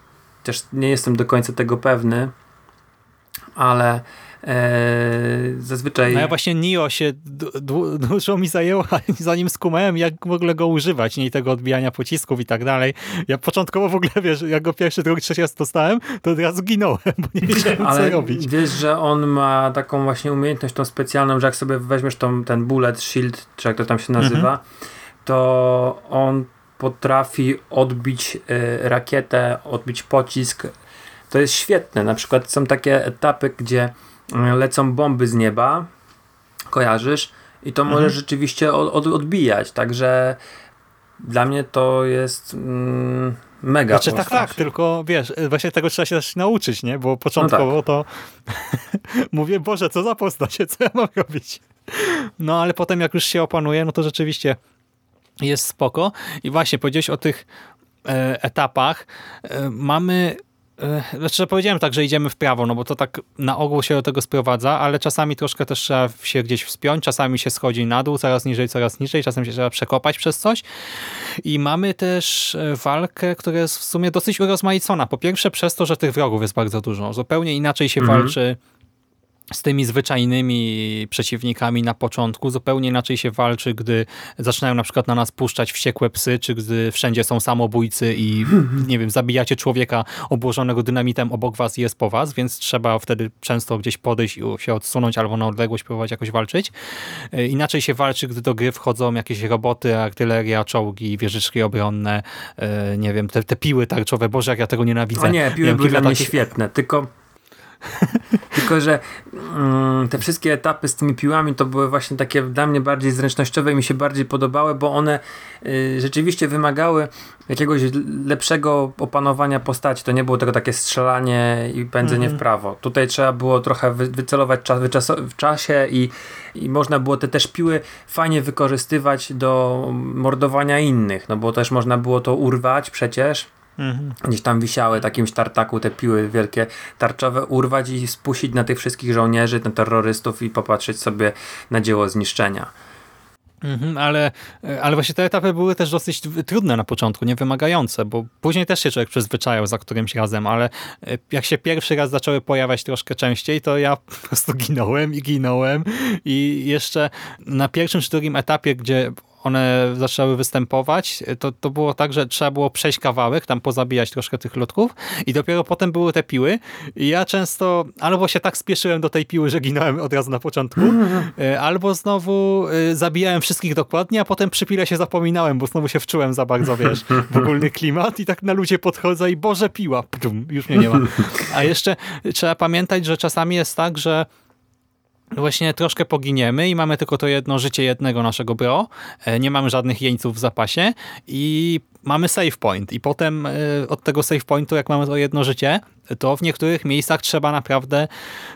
Też nie jestem do końca tego pewny, ale e, zazwyczaj... No ja właśnie Nio się du- du- dużo mi zajęło, zanim skumałem, jak w ogóle go używać, nie tego odbijania pocisków i tak dalej. Ja początkowo w ogóle, wiesz, jak go pierwszy, drugi, trzeci raz dostałem, to od razu ginąłem, bo nie wiedziałem, co Ale robić. wiesz, że on ma taką właśnie umiejętność tą specjalną, że jak sobie weźmiesz tą, ten bullet shield, czy jak to tam się nazywa, Mhm. to on potrafi odbić y, rakietę, odbić pocisk. To jest świetne. Na przykład są takie etapy, gdzie lecą bomby z nieba, kojarzysz, i to Mhm. może rzeczywiście od, od, odbijać. Także dla mnie to jest mm, mega Znaczy tak, postać. tak, tylko wiesz, właśnie tego trzeba się też nauczyć, nie? Bo początkowo tak. to mówię, Boże, co za postać, co ja mam robić? No ale potem jak już się opanuje, no to rzeczywiście jest spoko. I właśnie powiedziałeś o tych e, etapach. E, mamy e, znaczy, że powiedziałem tak, że idziemy w prawo, no bo to tak na ogół się do tego sprowadza, ale czasami troszkę też trzeba się gdzieś wspiąć, czasami się schodzi na dół, coraz niżej, coraz niżej, czasem się trzeba przekopać przez coś. I mamy też e, walkę, która jest w sumie dosyć urozmaicona. Po pierwsze przez to, że tych wrogów jest bardzo dużo. Zupełnie inaczej się Mhm. walczy z tymi zwyczajnymi przeciwnikami na początku. Zupełnie inaczej się walczy, gdy zaczynają na przykład na nas puszczać wściekłe psy, czy gdy wszędzie są samobójcy i nie wiem, zabijacie człowieka obłożonego dynamitem obok was i jest po was, więc trzeba wtedy często gdzieś podejść i się odsunąć albo na odległość próbować jakoś walczyć. E, Inaczej się walczy, gdy do gry wchodzą jakieś roboty, artyleria, czołgi, wieżyczki obronne, e, nie wiem, te, te piły tarczowe. Boże, jak ja tego nienawidzę. O nie, piły Miałem były dla mnie takich- świetne, tylko tylko, że mm, te wszystkie etapy z tymi piłami to były właśnie takie dla mnie bardziej zręcznościowe i mi się bardziej podobały, bo one y, rzeczywiście wymagały jakiegoś lepszego opanowania postaci. To nie było tego takie strzelanie i pędzenie w prawo. Tutaj trzeba było trochę wy, wycelować czas, w czasie i, i można było te też piły fajnie wykorzystywać do mordowania innych, no bo też można było to urwać przecież gdzieś tam wisiały, takim tartaku te piły wielkie tarczowe, urwać i spuścić na tych wszystkich żołnierzy, na terrorystów i popatrzeć sobie na dzieło zniszczenia. Mhm, ale, ale właśnie te etapy były też dosyć trudne na początku, niewymagające, bo później też się człowiek przyzwyczajał za którymś razem, ale e, jak się pierwszy raz zaczęły pojawiać troszkę częściej, to ja po prostu ginąłem i ginąłem i jeszcze na pierwszym czy drugim etapie, gdzie one zaczęły występować, to, to było tak, że trzeba było przejść kawałek, tam pozabijać troszkę tych lotków i dopiero potem były te piły i ja często albo się tak spieszyłem do tej piły, że ginąłem od razu na początku, e, albo znowu e, zabijałem wszystkich dokładnie, a potem przy pile się zapominałem, bo znowu się wczułem za bardzo, wiesz, w ogólny klimat i tak na ludzie podchodzę i Boże piła, Ptum, już mnie nie ma. A jeszcze trzeba pamiętać, że czasami jest tak, że właśnie troszkę poginiemy i mamy tylko to jedno życie jednego naszego bro, e, nie mamy żadnych jeńców w zapasie i mamy save point i potem e, od tego save pointu, jak mamy to jedno życie, to w niektórych miejscach trzeba naprawdę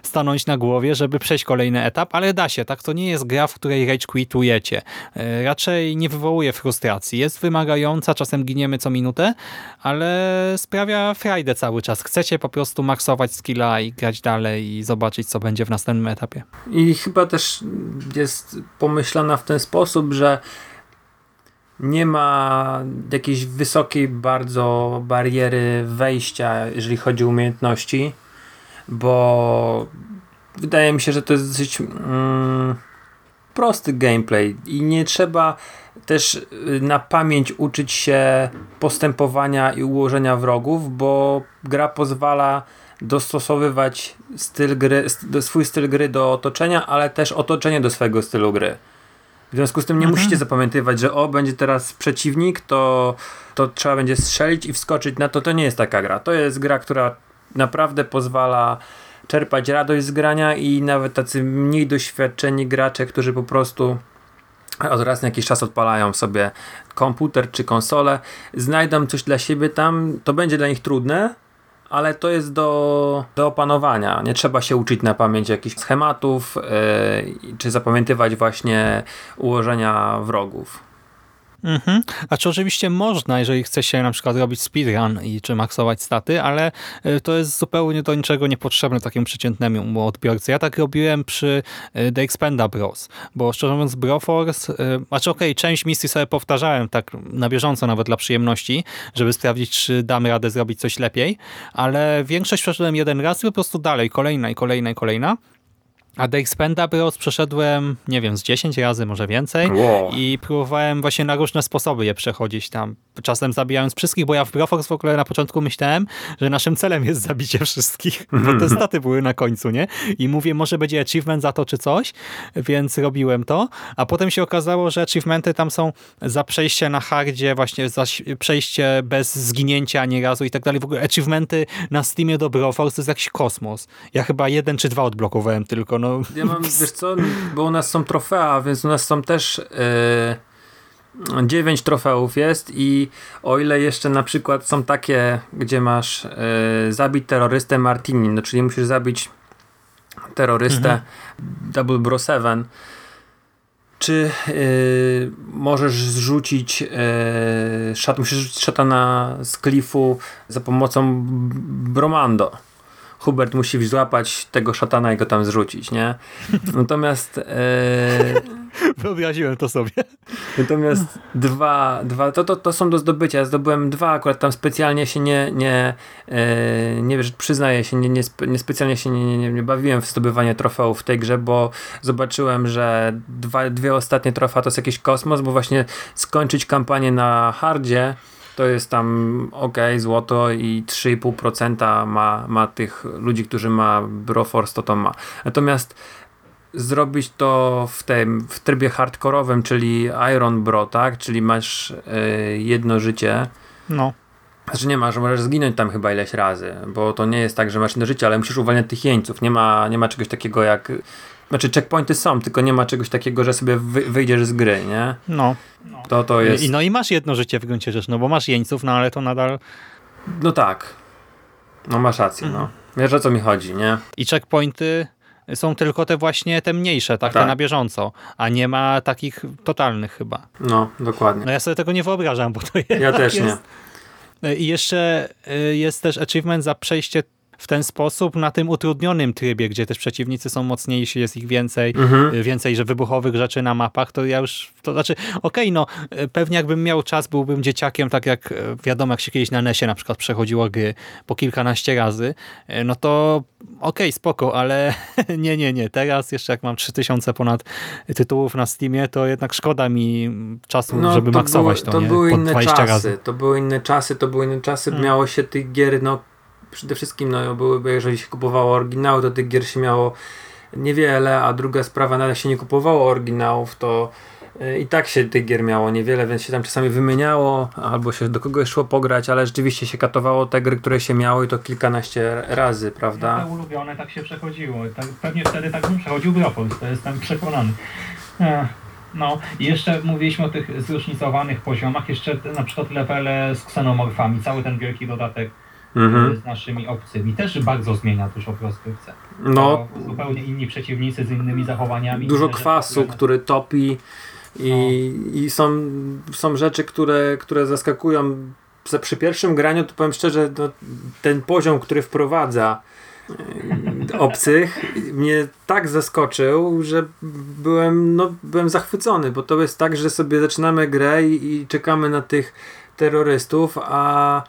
stanąć na głowie, żeby przejść kolejny etap, ale da się, tak? To nie jest gra, w której rage quitujecie. E, Raczej nie wywołuje frustracji. Jest wymagająca, czasem giniemy co minutę, ale sprawia frajdę cały czas. Chcecie po prostu maksować skilla i grać dalej i zobaczyć, co będzie w następnym etapie. I chyba też jest pomyślana w ten sposób, że nie ma jakiejś wysokiej bardzo bariery wejścia, jeżeli chodzi o umiejętności, bo wydaje mi się, że to jest dosyć mm, prosty gameplay i nie trzeba też y, na pamięć uczyć się postępowania i ułożenia wrogów, bo gra pozwala dostosowywać styl gry, swój styl gry do otoczenia, ale też otoczenie do swojego stylu gry. W związku z tym nie musicie zapamiętywać, że o, będzie teraz przeciwnik, to, to trzeba będzie strzelić i wskoczyć na to. To nie jest taka gra. To jest gra, która naprawdę pozwala czerpać radość z grania i nawet tacy mniej doświadczeni gracze, którzy po prostu od raz na jakiś czas odpalają sobie komputer czy konsolę, znajdą coś dla siebie tam, to będzie dla nich trudne, ale to jest do, do opanowania. Nie trzeba się uczyć na pamięć jakichś schematów, yy, czy zapamiętywać właśnie ułożenia wrogów. Mhm. A czy oczywiście można, jeżeli chce się na przykład robić speedrun i czy maksować staty, ale y, to jest zupełnie do niczego niepotrzebne takiemu przeciętnemu odbiorcy. Ja tak robiłem przy y, The Expenda Bros, bo szczerze mówiąc Broforce, y, znaczy okej, część misji sobie powtarzałem tak na bieżąco nawet dla przyjemności, żeby sprawdzić, czy damy radę zrobić coś lepiej, ale większość przeszedłem jeden raz i po prostu dalej, kolejna i kolejna i kolejna. A The Expendables przeszedłem, nie wiem, z 10 razy, może więcej. Wow. I próbowałem właśnie na różne sposoby je przechodzić tam. Czasem zabijając wszystkich, bo ja w Broforce w ogóle na początku myślałem, że naszym celem jest zabicie wszystkich, bo te staty były na końcu, nie? I mówię, może będzie achievement za to czy coś, więc robiłem to. A potem się okazało, że achievementy tam są za przejście na hardzie, właśnie za przejście bez zginięcia ani razu i tak dalej. W ogóle achievementy na Steamie do Broforce to jest jakiś kosmos. Ja chyba jeden czy dwa odblokowałem tylko, no. Ja mam, wiesz co, bo u nas są trofea, więc u nas są też yy, 9 trofeów jest i o ile jeszcze na przykład są takie, gdzie masz yy, zabić terrorystę Martini, no czyli musisz zabić terrorystę Double Bro 7, czy yy, możesz zrzucić yy, szat, musisz rzucić szatana z klifu za pomocą bromando. Hubert musi złapać tego szatana i go tam zrzucić, nie? Natomiast e, Wyobraziłem to sobie. natomiast dwa, dwa to, to, to są do zdobycia. Zdobyłem dwa, akurat tam specjalnie się nie, nie, e, nie wiesz, przyznaję się, nie, nie, nie specjalnie się nie, nie, nie bawiłem w zdobywanie trofeów w tej grze, bo zobaczyłem, że dwa, dwie ostatnie trofea to jest jakiś kosmos, bo właśnie skończyć kampanię na hardzie to jest tam ok, złoto i 3,5% ma, ma tych ludzi, którzy ma Broforce, to to ma. Natomiast zrobić to w tym w trybie hardkorowym, czyli Iron Bro, tak? Czyli masz y, jedno życie. No. Znaczy nie masz, możesz zginąć tam chyba ileś razy, bo to nie jest tak, że masz jedno życie, ale musisz uwalniać tych jeńców. Nie ma, nie ma czegoś takiego jak... Znaczy checkpointy są, tylko nie ma czegoś takiego, że sobie wy, wyjdziesz z gry, nie? No. To to jest... I, no i masz jedno życie w gruncie rzeczy, no bo masz jeńców, no ale to nadal... No tak. No masz rację, no. Wiesz o co mi chodzi, nie? I checkpointy są tylko te właśnie te mniejsze, tak, Tak. te na bieżąco, a nie ma takich totalnych chyba. No, dokładnie. No ja sobie tego nie wyobrażam, bo to jednak Ja też jest... nie. I jeszcze e, jest też achievement za przejście w ten sposób na tym utrudnionym trybie, gdzie też przeciwnicy są mocniejsi, jest ich więcej, e, więcej, że wybuchowych rzeczy na mapach, to ja już, to znaczy, okej, no e, pewnie jakbym miał czas, byłbym dzieciakiem, tak jak e, wiadomo, jak się kiedyś na NESie na przykład przechodziło gry po kilkanaście razy, no to okej, spoko, ale nie, nie, nie, teraz jeszcze jak mam 3000 ponad tytułów na Steamie, to jednak szkoda mi czasu, żeby maksować były, to, No, to nie? były inne 20 czasy, razy. to były inne czasy, to były inne czasy, Hmm. miało się tych gier, no przede wszystkim, no byłyby, jeżeli się kupowało oryginały, to tych gier się miało niewiele, a druga sprawa, nawet jak się nie kupowało oryginałów, to y, i tak się tych gier miało niewiele, więc się tam czasami wymieniało, albo się do kogoś szło pograć, ale rzeczywiście się katowało te gry, które się miało i to kilkanaście razy, prawda? Te ulubione tak się przechodziło. Tak, pewnie wtedy tak bym przechodził Bropolis, to jestem przekonany. Ech, No i jeszcze mówiliśmy o tych zróżnicowanych poziomach, jeszcze na przykład levele z ksenomorfami, cały ten wielki dodatek Mhm. z naszymi obcymi też bardzo zmienia dużo rozgrywce. No, To zupełnie inni przeciwnicy z innymi zachowaniami. dużo kwasu, które- który topi i, i są, są rzeczy, które, które zaskakują. Za- Przy pierwszym graniu to powiem szczerze, no, ten poziom, który wprowadza e, obcych mnie tak zaskoczył, że byłem, no, byłem zachwycony, bo to jest tak, że sobie zaczynamy grę i, i czekamy na tych terrorystów, a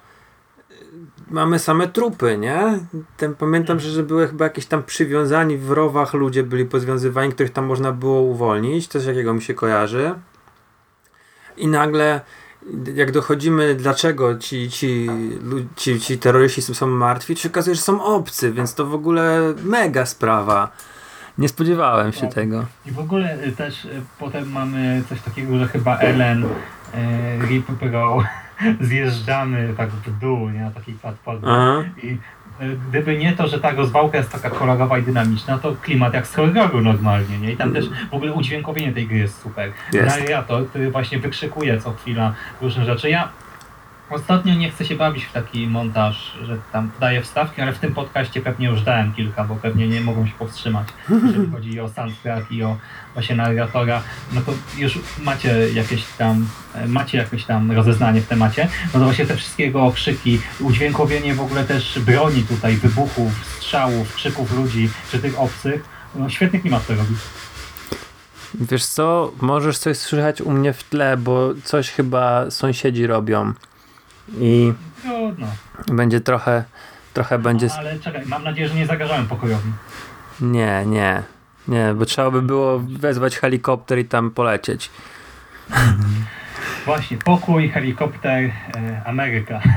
mamy same trupy, nie? Ten, pamiętam, że, że były chyba jakieś tam przywiązani w rowach ludzie byli pozwiązywani, których tam można było uwolnić, coś jakiego mi się kojarzy. I nagle jak dochodzimy, dlaczego ci, ci, ci, ci terroryści są martwi, to się okazuje, że są obcy, więc to w ogóle mega sprawa. Nie spodziewałem się Tak. tego. I w ogóle y, też y, potem mamy coś takiego, że chyba Ellen, y, Rip Pro, zjeżdżamy tak w dół, nie, na takiej platformie. Aha. I y, gdyby nie to, że ta rozwałka jest taka kolorowa i dynamiczna, to klimat jak z horroru normalnie, nie? I tam też w ogóle udźwiękowienie tej gry jest super. Jest. Narrator, który właśnie wykrzykuje co chwila różne rzeczy. Ja ostatnio nie chcę się bawić w taki montaż, że tam daję wstawki, ale w tym podcaście pewnie już dałem kilka, bo pewnie nie mogą się powstrzymać, jeżeli chodzi o soundtrack i o właśnie narratora, no to już macie jakieś tam, e, macie jakieś tam rozeznanie w temacie, no to właśnie te wszystkie jego okrzyki, udźwiękowienie w ogóle też broni tutaj, wybuchów, strzałów, krzyków ludzi, czy tych obcych, no świetny klimat to robi. Wiesz co, możesz coś słychać u mnie w tle, bo coś chyba sąsiedzi robią. I Trudno. będzie trochę, trochę będzie... No, ale czekaj, mam nadzieję, że nie zagrażałem pokojowi. Nie, nie. Nie, bo trzeba by było wezwać helikopter i tam polecieć. Właśnie, pokój, helikopter, e, Ameryka.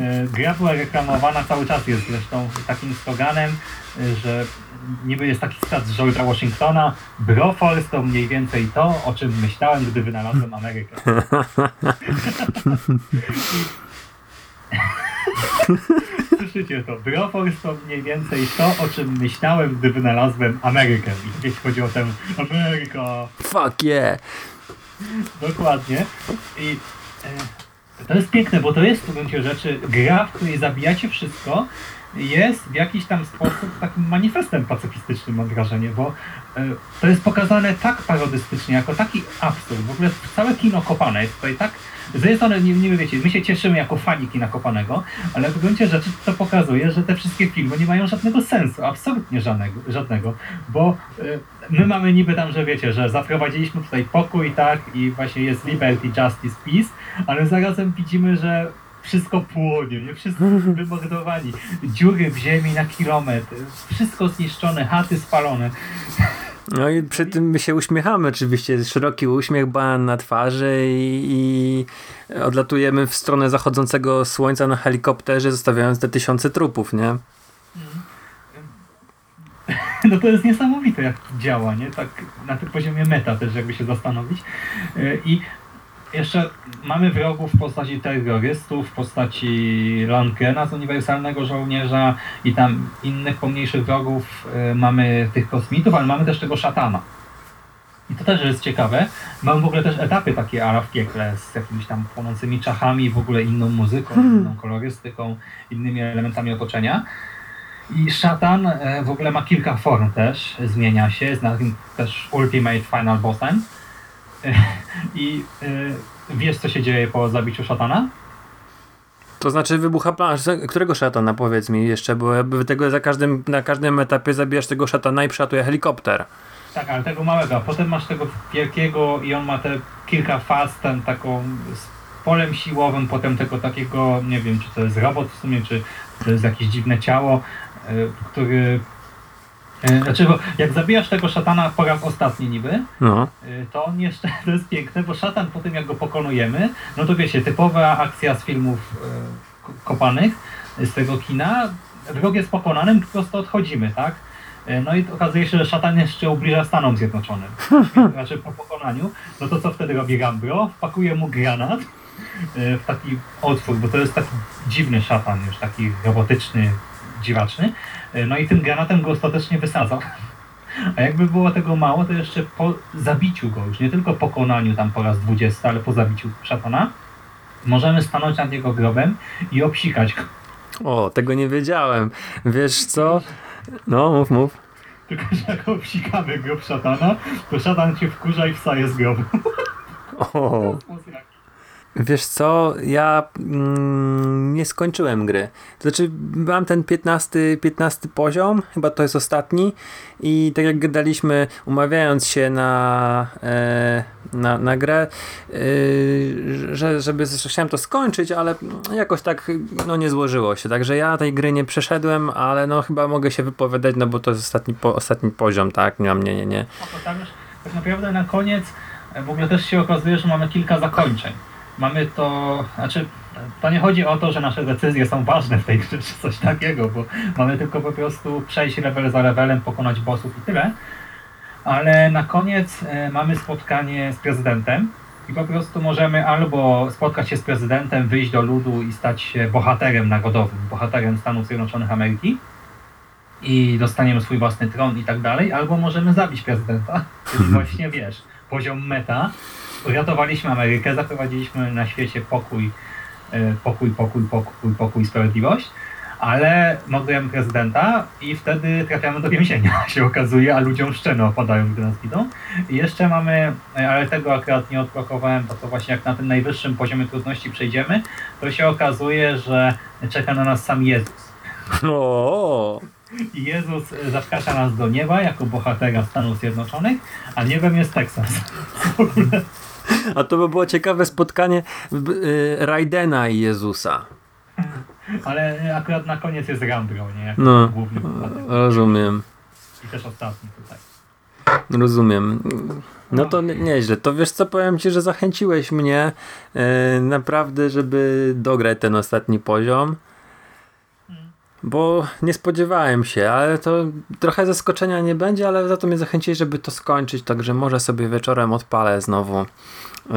E, gra była reklamowana cały czas, jest zresztą takim sloganem, e, że niby jest taki cytat z George'a Washingtona Broforce to mniej więcej to, o czym myślałem, gdy wynalazłem Amerykę. Słyszycie to? Broforce to mniej więcej to, o czym myślałem, gdy wynalazłem Amerykę. I jeśli chodzi o tę Ameryka. Fuck yeah! Dokładnie. I e, to jest piękne, bo to jest w gruncie rzeczy gra, w której zabijacie wszystko, jest w jakiś tam sposób takim manifestem pacyfistycznym, mam wrażenie, bo e, to jest pokazane tak parodystycznie, jako taki absurd. W ogóle całe kino kopane jest tutaj tak. Z jednej strony, nie, nie wiecie, my się cieszymy jako fani kina kopanego, ale w gruncie rzeczy to pokazuje, że te wszystkie filmy nie mają żadnego sensu, absolutnie żadnego, żadnego bo e, my mamy niby tam, że wiecie, że zaprowadziliśmy tutaj pokój, tak, i właśnie jest liberty, justice, peace, ale zarazem widzimy, że wszystko płonie, nie? Wszyscy wymordowani, dziury w ziemi na kilometr, wszystko zniszczone, chaty spalone. No i przy tym my się uśmiechamy oczywiście, szeroki uśmiech, ban na twarzy i, i odlatujemy w stronę zachodzącego słońca na helikopterze, zostawiając te tysiące trupów, nie? No to jest niesamowite, jak działa, nie? Tak na tym poziomie meta też, jakby się zastanowić. Yy, I jeszcze mamy wrogów w postaci terrorystów, w postaci Lankena z Uniwersalnego Żołnierza i tam innych pomniejszych wrogów yy, mamy tych kosmitów, ale mamy też tego szatana. I to też jest ciekawe. Mamy w ogóle też etapy takie ala w piekle z jakimiś tam płonącymi czachami, w ogóle inną muzyką, inną kolorystyką, innymi elementami otoczenia. I szatan e, w ogóle ma kilka form też, zmienia się, jest na tym też Ultimate Final Bossem. I e, wiesz, co się dzieje po zabiciu szatana? To znaczy wybucha plan. Którego szatana powiedz mi jeszcze, bo jakby tego za każdym, na każdym etapie zabijasz tego szatana i przelatuje helikopter. Tak, ale tego małego, a potem masz tego wielkiego i on ma te kilka faz, ten taką z polem siłowym, potem tego takiego, nie wiem, czy to jest robot w sumie, czy to jest jakieś dziwne ciało, y, który... y, Znaczy, bo jak zabijasz tego szatana po raz ostatni niby, No. y, to on jeszcze, to jest piękne, bo szatan po tym jak go pokonujemy, no to wiecie, typowa akcja z filmów ko- kopanych z tego kina, wróg jest pokonany, my po prostu odchodzimy, tak? No i okazuje się, że szatan jeszcze ubliża Stanom Zjednoczonym. Znaczy po pokonaniu, no to co wtedy robi Gambro? Wpakuje mu granat w taki otwór, bo to jest taki dziwny szatan już, taki robotyczny, dziwaczny. Y, No i tym granatem go ostatecznie wysadza. A jakby było tego mało, to jeszcze po zabiciu go, już nie tylko pokonaniu tam po raz 20, ale po zabiciu szatana, możemy stanąć nad jego grobem i obsikać go. O, tego nie wiedziałem. Wiesz co? No, mów, mów. Tylko, że jak obsikamy grob szatana, to szatan się wkurza i wstaje z grobu. O. Wiesz co, ja mm, nie skończyłem gry. To znaczy, mam ten 15, 15 poziom, chyba to jest ostatni. I tak jak gadaliśmy, umawiając się na, e, na, na grę, e, że, żeby że chciałem to skończyć, ale jakoś tak no, nie złożyło się. Także ja tej gry nie przeszedłem, ale no chyba mogę się wypowiadać, no bo to jest ostatni, po, ostatni poziom, tak? Nie, nie, nie, nie. No tam już tak naprawdę na koniec e, w ogóle też się okazuje, że mamy kilka zakończeń. Mamy to, znaczy to nie chodzi o to, że nasze decyzje są ważne w tej grze czy coś takiego, bo mamy tylko po prostu przejść level za levelem, pokonać bossów i tyle. Ale na koniec e, mamy spotkanie z prezydentem i po prostu możemy albo spotkać się z prezydentem, wyjść do ludu i stać się bohaterem narodowym, bohaterem Stanów Zjednoczonych Ameryki i dostaniemy swój własny tron i tak dalej, albo możemy zabić prezydenta. Właśnie wiesz, poziom meta. Uratowaliśmy Amerykę, zaprowadziliśmy na świecie pokój, e, pokój, pokój, pokój, pokój, sprawiedliwość, ale mordujemy prezydenta i wtedy trafiamy do więzienia, się okazuje, a ludziom szczeny opadają, gdy nas widzą. I jeszcze mamy, e, ale tego akurat nie odblokowałem, bo to właśnie jak na tym najwyższym poziomie trudności przejdziemy, to się okazuje, że czeka na nas sam Jezus. O, Jezus zaprasza nas do nieba jako bohatera Stanów Zjednoczonych, a niebem jest Teksas. A to by było ciekawe spotkanie y, Raidena i Jezusa. Ale akurat na koniec jest Rambro, nie? Jako No, główny rozumiem, I też ostatni tutaj. rozumiem. No to nie- nieźle. To wiesz co, powiem ci, że zachęciłeś mnie e, naprawdę, żeby dograć ten ostatni poziom. Bo nie spodziewałem się, ale to trochę zaskoczenia nie będzie, ale za to mnie zachęciłeś, żeby to skończyć, także może sobie wieczorem odpalę znowu Ja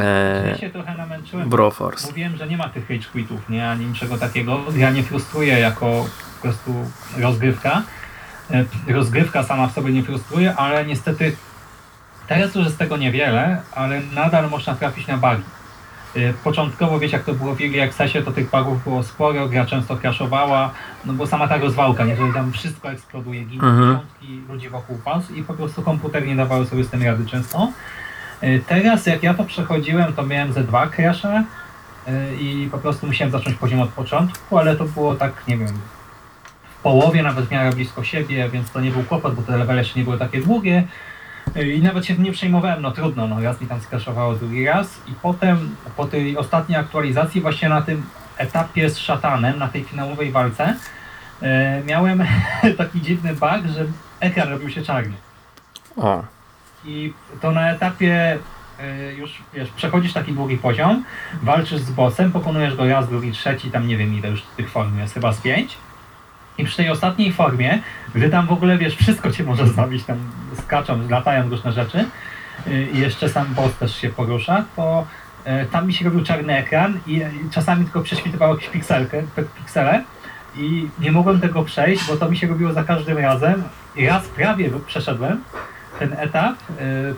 e, się trochę namęczyłem. Broforce. Mówiłem, że nie ma tych rage quitów, nie? Ani niczego takiego. Ja nie frustruję jako po prostu rozgrywka. E, Rozgrywka sama w sobie nie frustruje, ale niestety teraz już jest tego niewiele, ale nadal można trafić na bugi. E, Początkowo, wiecie jak to było w Early Accessie, to tych bugów było sporo, gra często crashowała, no bo sama ta rozwałka, nie? Że tam wszystko eksploduje, giną Mhm. ludzi wokół was i po prostu komputer nie dawały sobie z tym rady często. E, Teraz jak ja to przechodziłem, to miałem ze dwa crashe e, i po prostu musiałem zacząć poziom od początku, ale to było tak, nie wiem, w połowie, nawet w miarę blisko siebie, więc to nie był kłopot, bo te levele jeszcze nie były takie długie e, i nawet się nie przejmowałem, no trudno, no raz mi tam skraszowało drugi raz i potem po tej ostatniej aktualizacji właśnie na tym etapie z szatanem, na tej finałowej walce miałem taki dziwny bug, że ekran robił się czarny. O, I to na etapie y, już wiesz, przechodzisz taki długi poziom, walczysz z bossem, pokonujesz go raz, drugi, trzeci, tam nie wiem ile już tych form jest, chyba z pięć. I przy tej ostatniej formie, gdy tam w ogóle wiesz, wszystko cię może zabić, tam skaczą, latają różne rzeczy y, i jeszcze sam boss też się porusza, to y, tam mi się robił czarny ekran i, i czasami tylko prześwitywało jakieś pikselkę, piksele i nie mogłem tego przejść, bo to mi się robiło za każdym razem i raz prawie przeszedłem ten etap, y,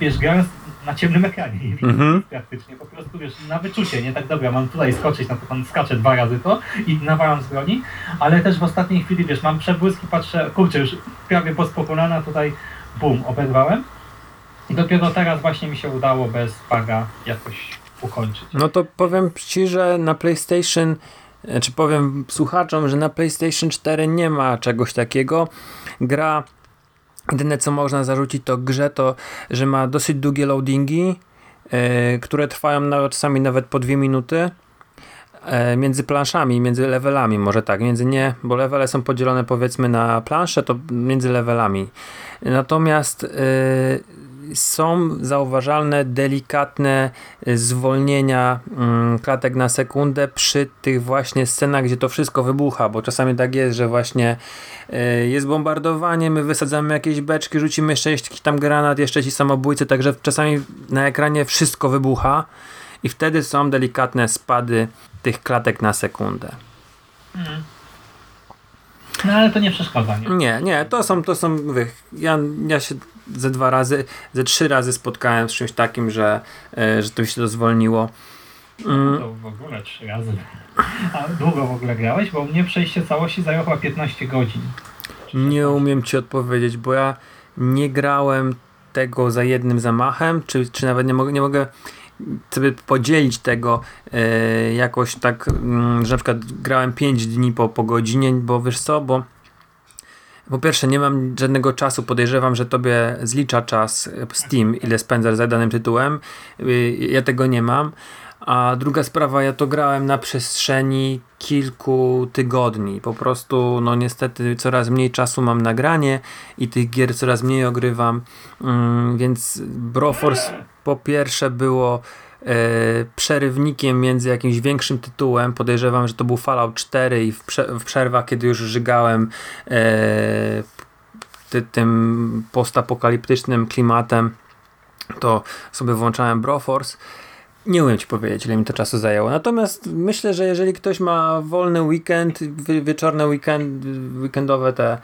wiesz, grając na ciemnym ekranie Mhm. praktycznie, po prostu wiesz, na wyczucie, nie tak dobra, mam tutaj skoczyć, no to tam skaczę dwa razy to i nawalam z broni, ale też w ostatniej chwili, wiesz, mam przebłyski, patrzę, kurczę, już prawie boss pokonana, tutaj bum, oberwałem i dopiero teraz właśnie mi się udało bez baga jakoś ukończyć. No to powiem ci, że na PlayStation Znaczy powiem słuchaczom, że na PlayStation 4 nie ma czegoś takiego. Gra, jedyne co można zarzucić to grze to, że ma dosyć długie loadingi, e, które trwają czasami nawet po dwie minuty. E, między planszami, między levelami, może tak, między nie, bo levele są podzielone powiedzmy na plansze, to między levelami. Natomiast e, są zauważalne delikatne zwolnienia mm, klatek na sekundę przy tych właśnie scenach, gdzie to wszystko wybucha, bo czasami tak jest, że właśnie e, jest bombardowanie, my wysadzamy jakieś beczki, rzucimy jeszcze jakiś tam granat, jeszcze ci samobójcy, także czasami na ekranie wszystko wybucha i wtedy są delikatne spady tych klatek na sekundę. No ale to nie przeszkadza, nie? Nie, nie, to są, to są, ja, ja się ze dwa razy, ze trzy razy spotkałem z czymś takim, że, e, że to mi się to zwolniło. Mm, To w ogóle trzy razy. A długo w ogóle grałeś? Bo mnie przejście całości zajęło chyba 15 godzin. nie umiem ci odpowiedzieć, bo ja nie grałem tego za jednym zamachem, czy, czy nawet nie mogę, nie mogę sobie podzielić tego e, jakoś tak, mm, że na przykład grałem 5 dni po, po godzinie, bo wiesz co, bo po pierwsze nie mam żadnego czasu, podejrzewam, że tobie zlicza czas Steam, ile spędzasz za danym tytułem, Y, ja tego nie mam, a druga sprawa, ja to grałem na przestrzeni kilku tygodni. Po prostu, no niestety, coraz mniej czasu mam na granie i tych gier coraz mniej ogrywam. Mm, więc Broforce po pierwsze było przerywnikiem między jakimś większym tytułem. Podejrzewam, że to był Fallout 4 i w, prze, w przerwach, kiedy już żygałem e, ty, tym postapokaliptycznym klimatem, to sobie włączałem Broforce. Nie umiem ci powiedzieć, ile mi to czasu zajęło. Natomiast myślę, że jeżeli ktoś ma wolny weekend, wi- wieczorne weekend, weekendowe te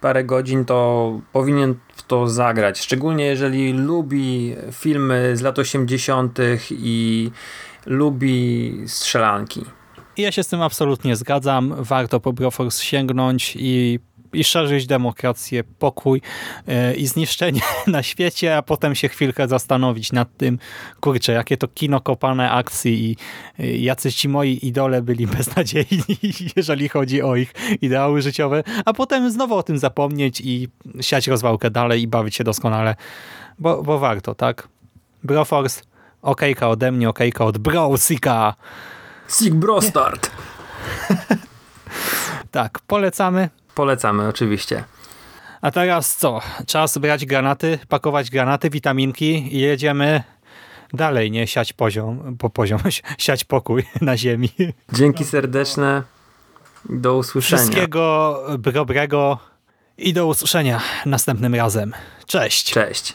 parę godzin, to powinien w to zagrać. Szczególnie jeżeli lubi filmy z lat 80. i lubi strzelanki. Ja się z tym absolutnie zgadzam. Warto po Broforce sięgnąć i, i szerzyć demokrację, pokój yy, i zniszczenie na świecie, a potem się chwilkę zastanowić nad tym, kurczę, jakie to kino kopane akcji i yy, jacy ci moi idole byli beznadziejni, jeżeli chodzi o ich ideały życiowe, a potem znowu o tym zapomnieć i siać rozwałkę dalej i bawić się doskonale, bo, bo warto, tak? Broforce, okejka ode mnie, okejka od Brosika. Sig Brostart! Tak, polecamy. Polecamy oczywiście. A teraz co? Czas brać granaty, pakować granaty, witaminki i jedziemy dalej, nie siać poziom, po poziom, siać pokój na ziemi. Dzięki serdeczne. Do usłyszenia. Wszystkiego dobrego i do usłyszenia następnym razem. Cześć! Cześć.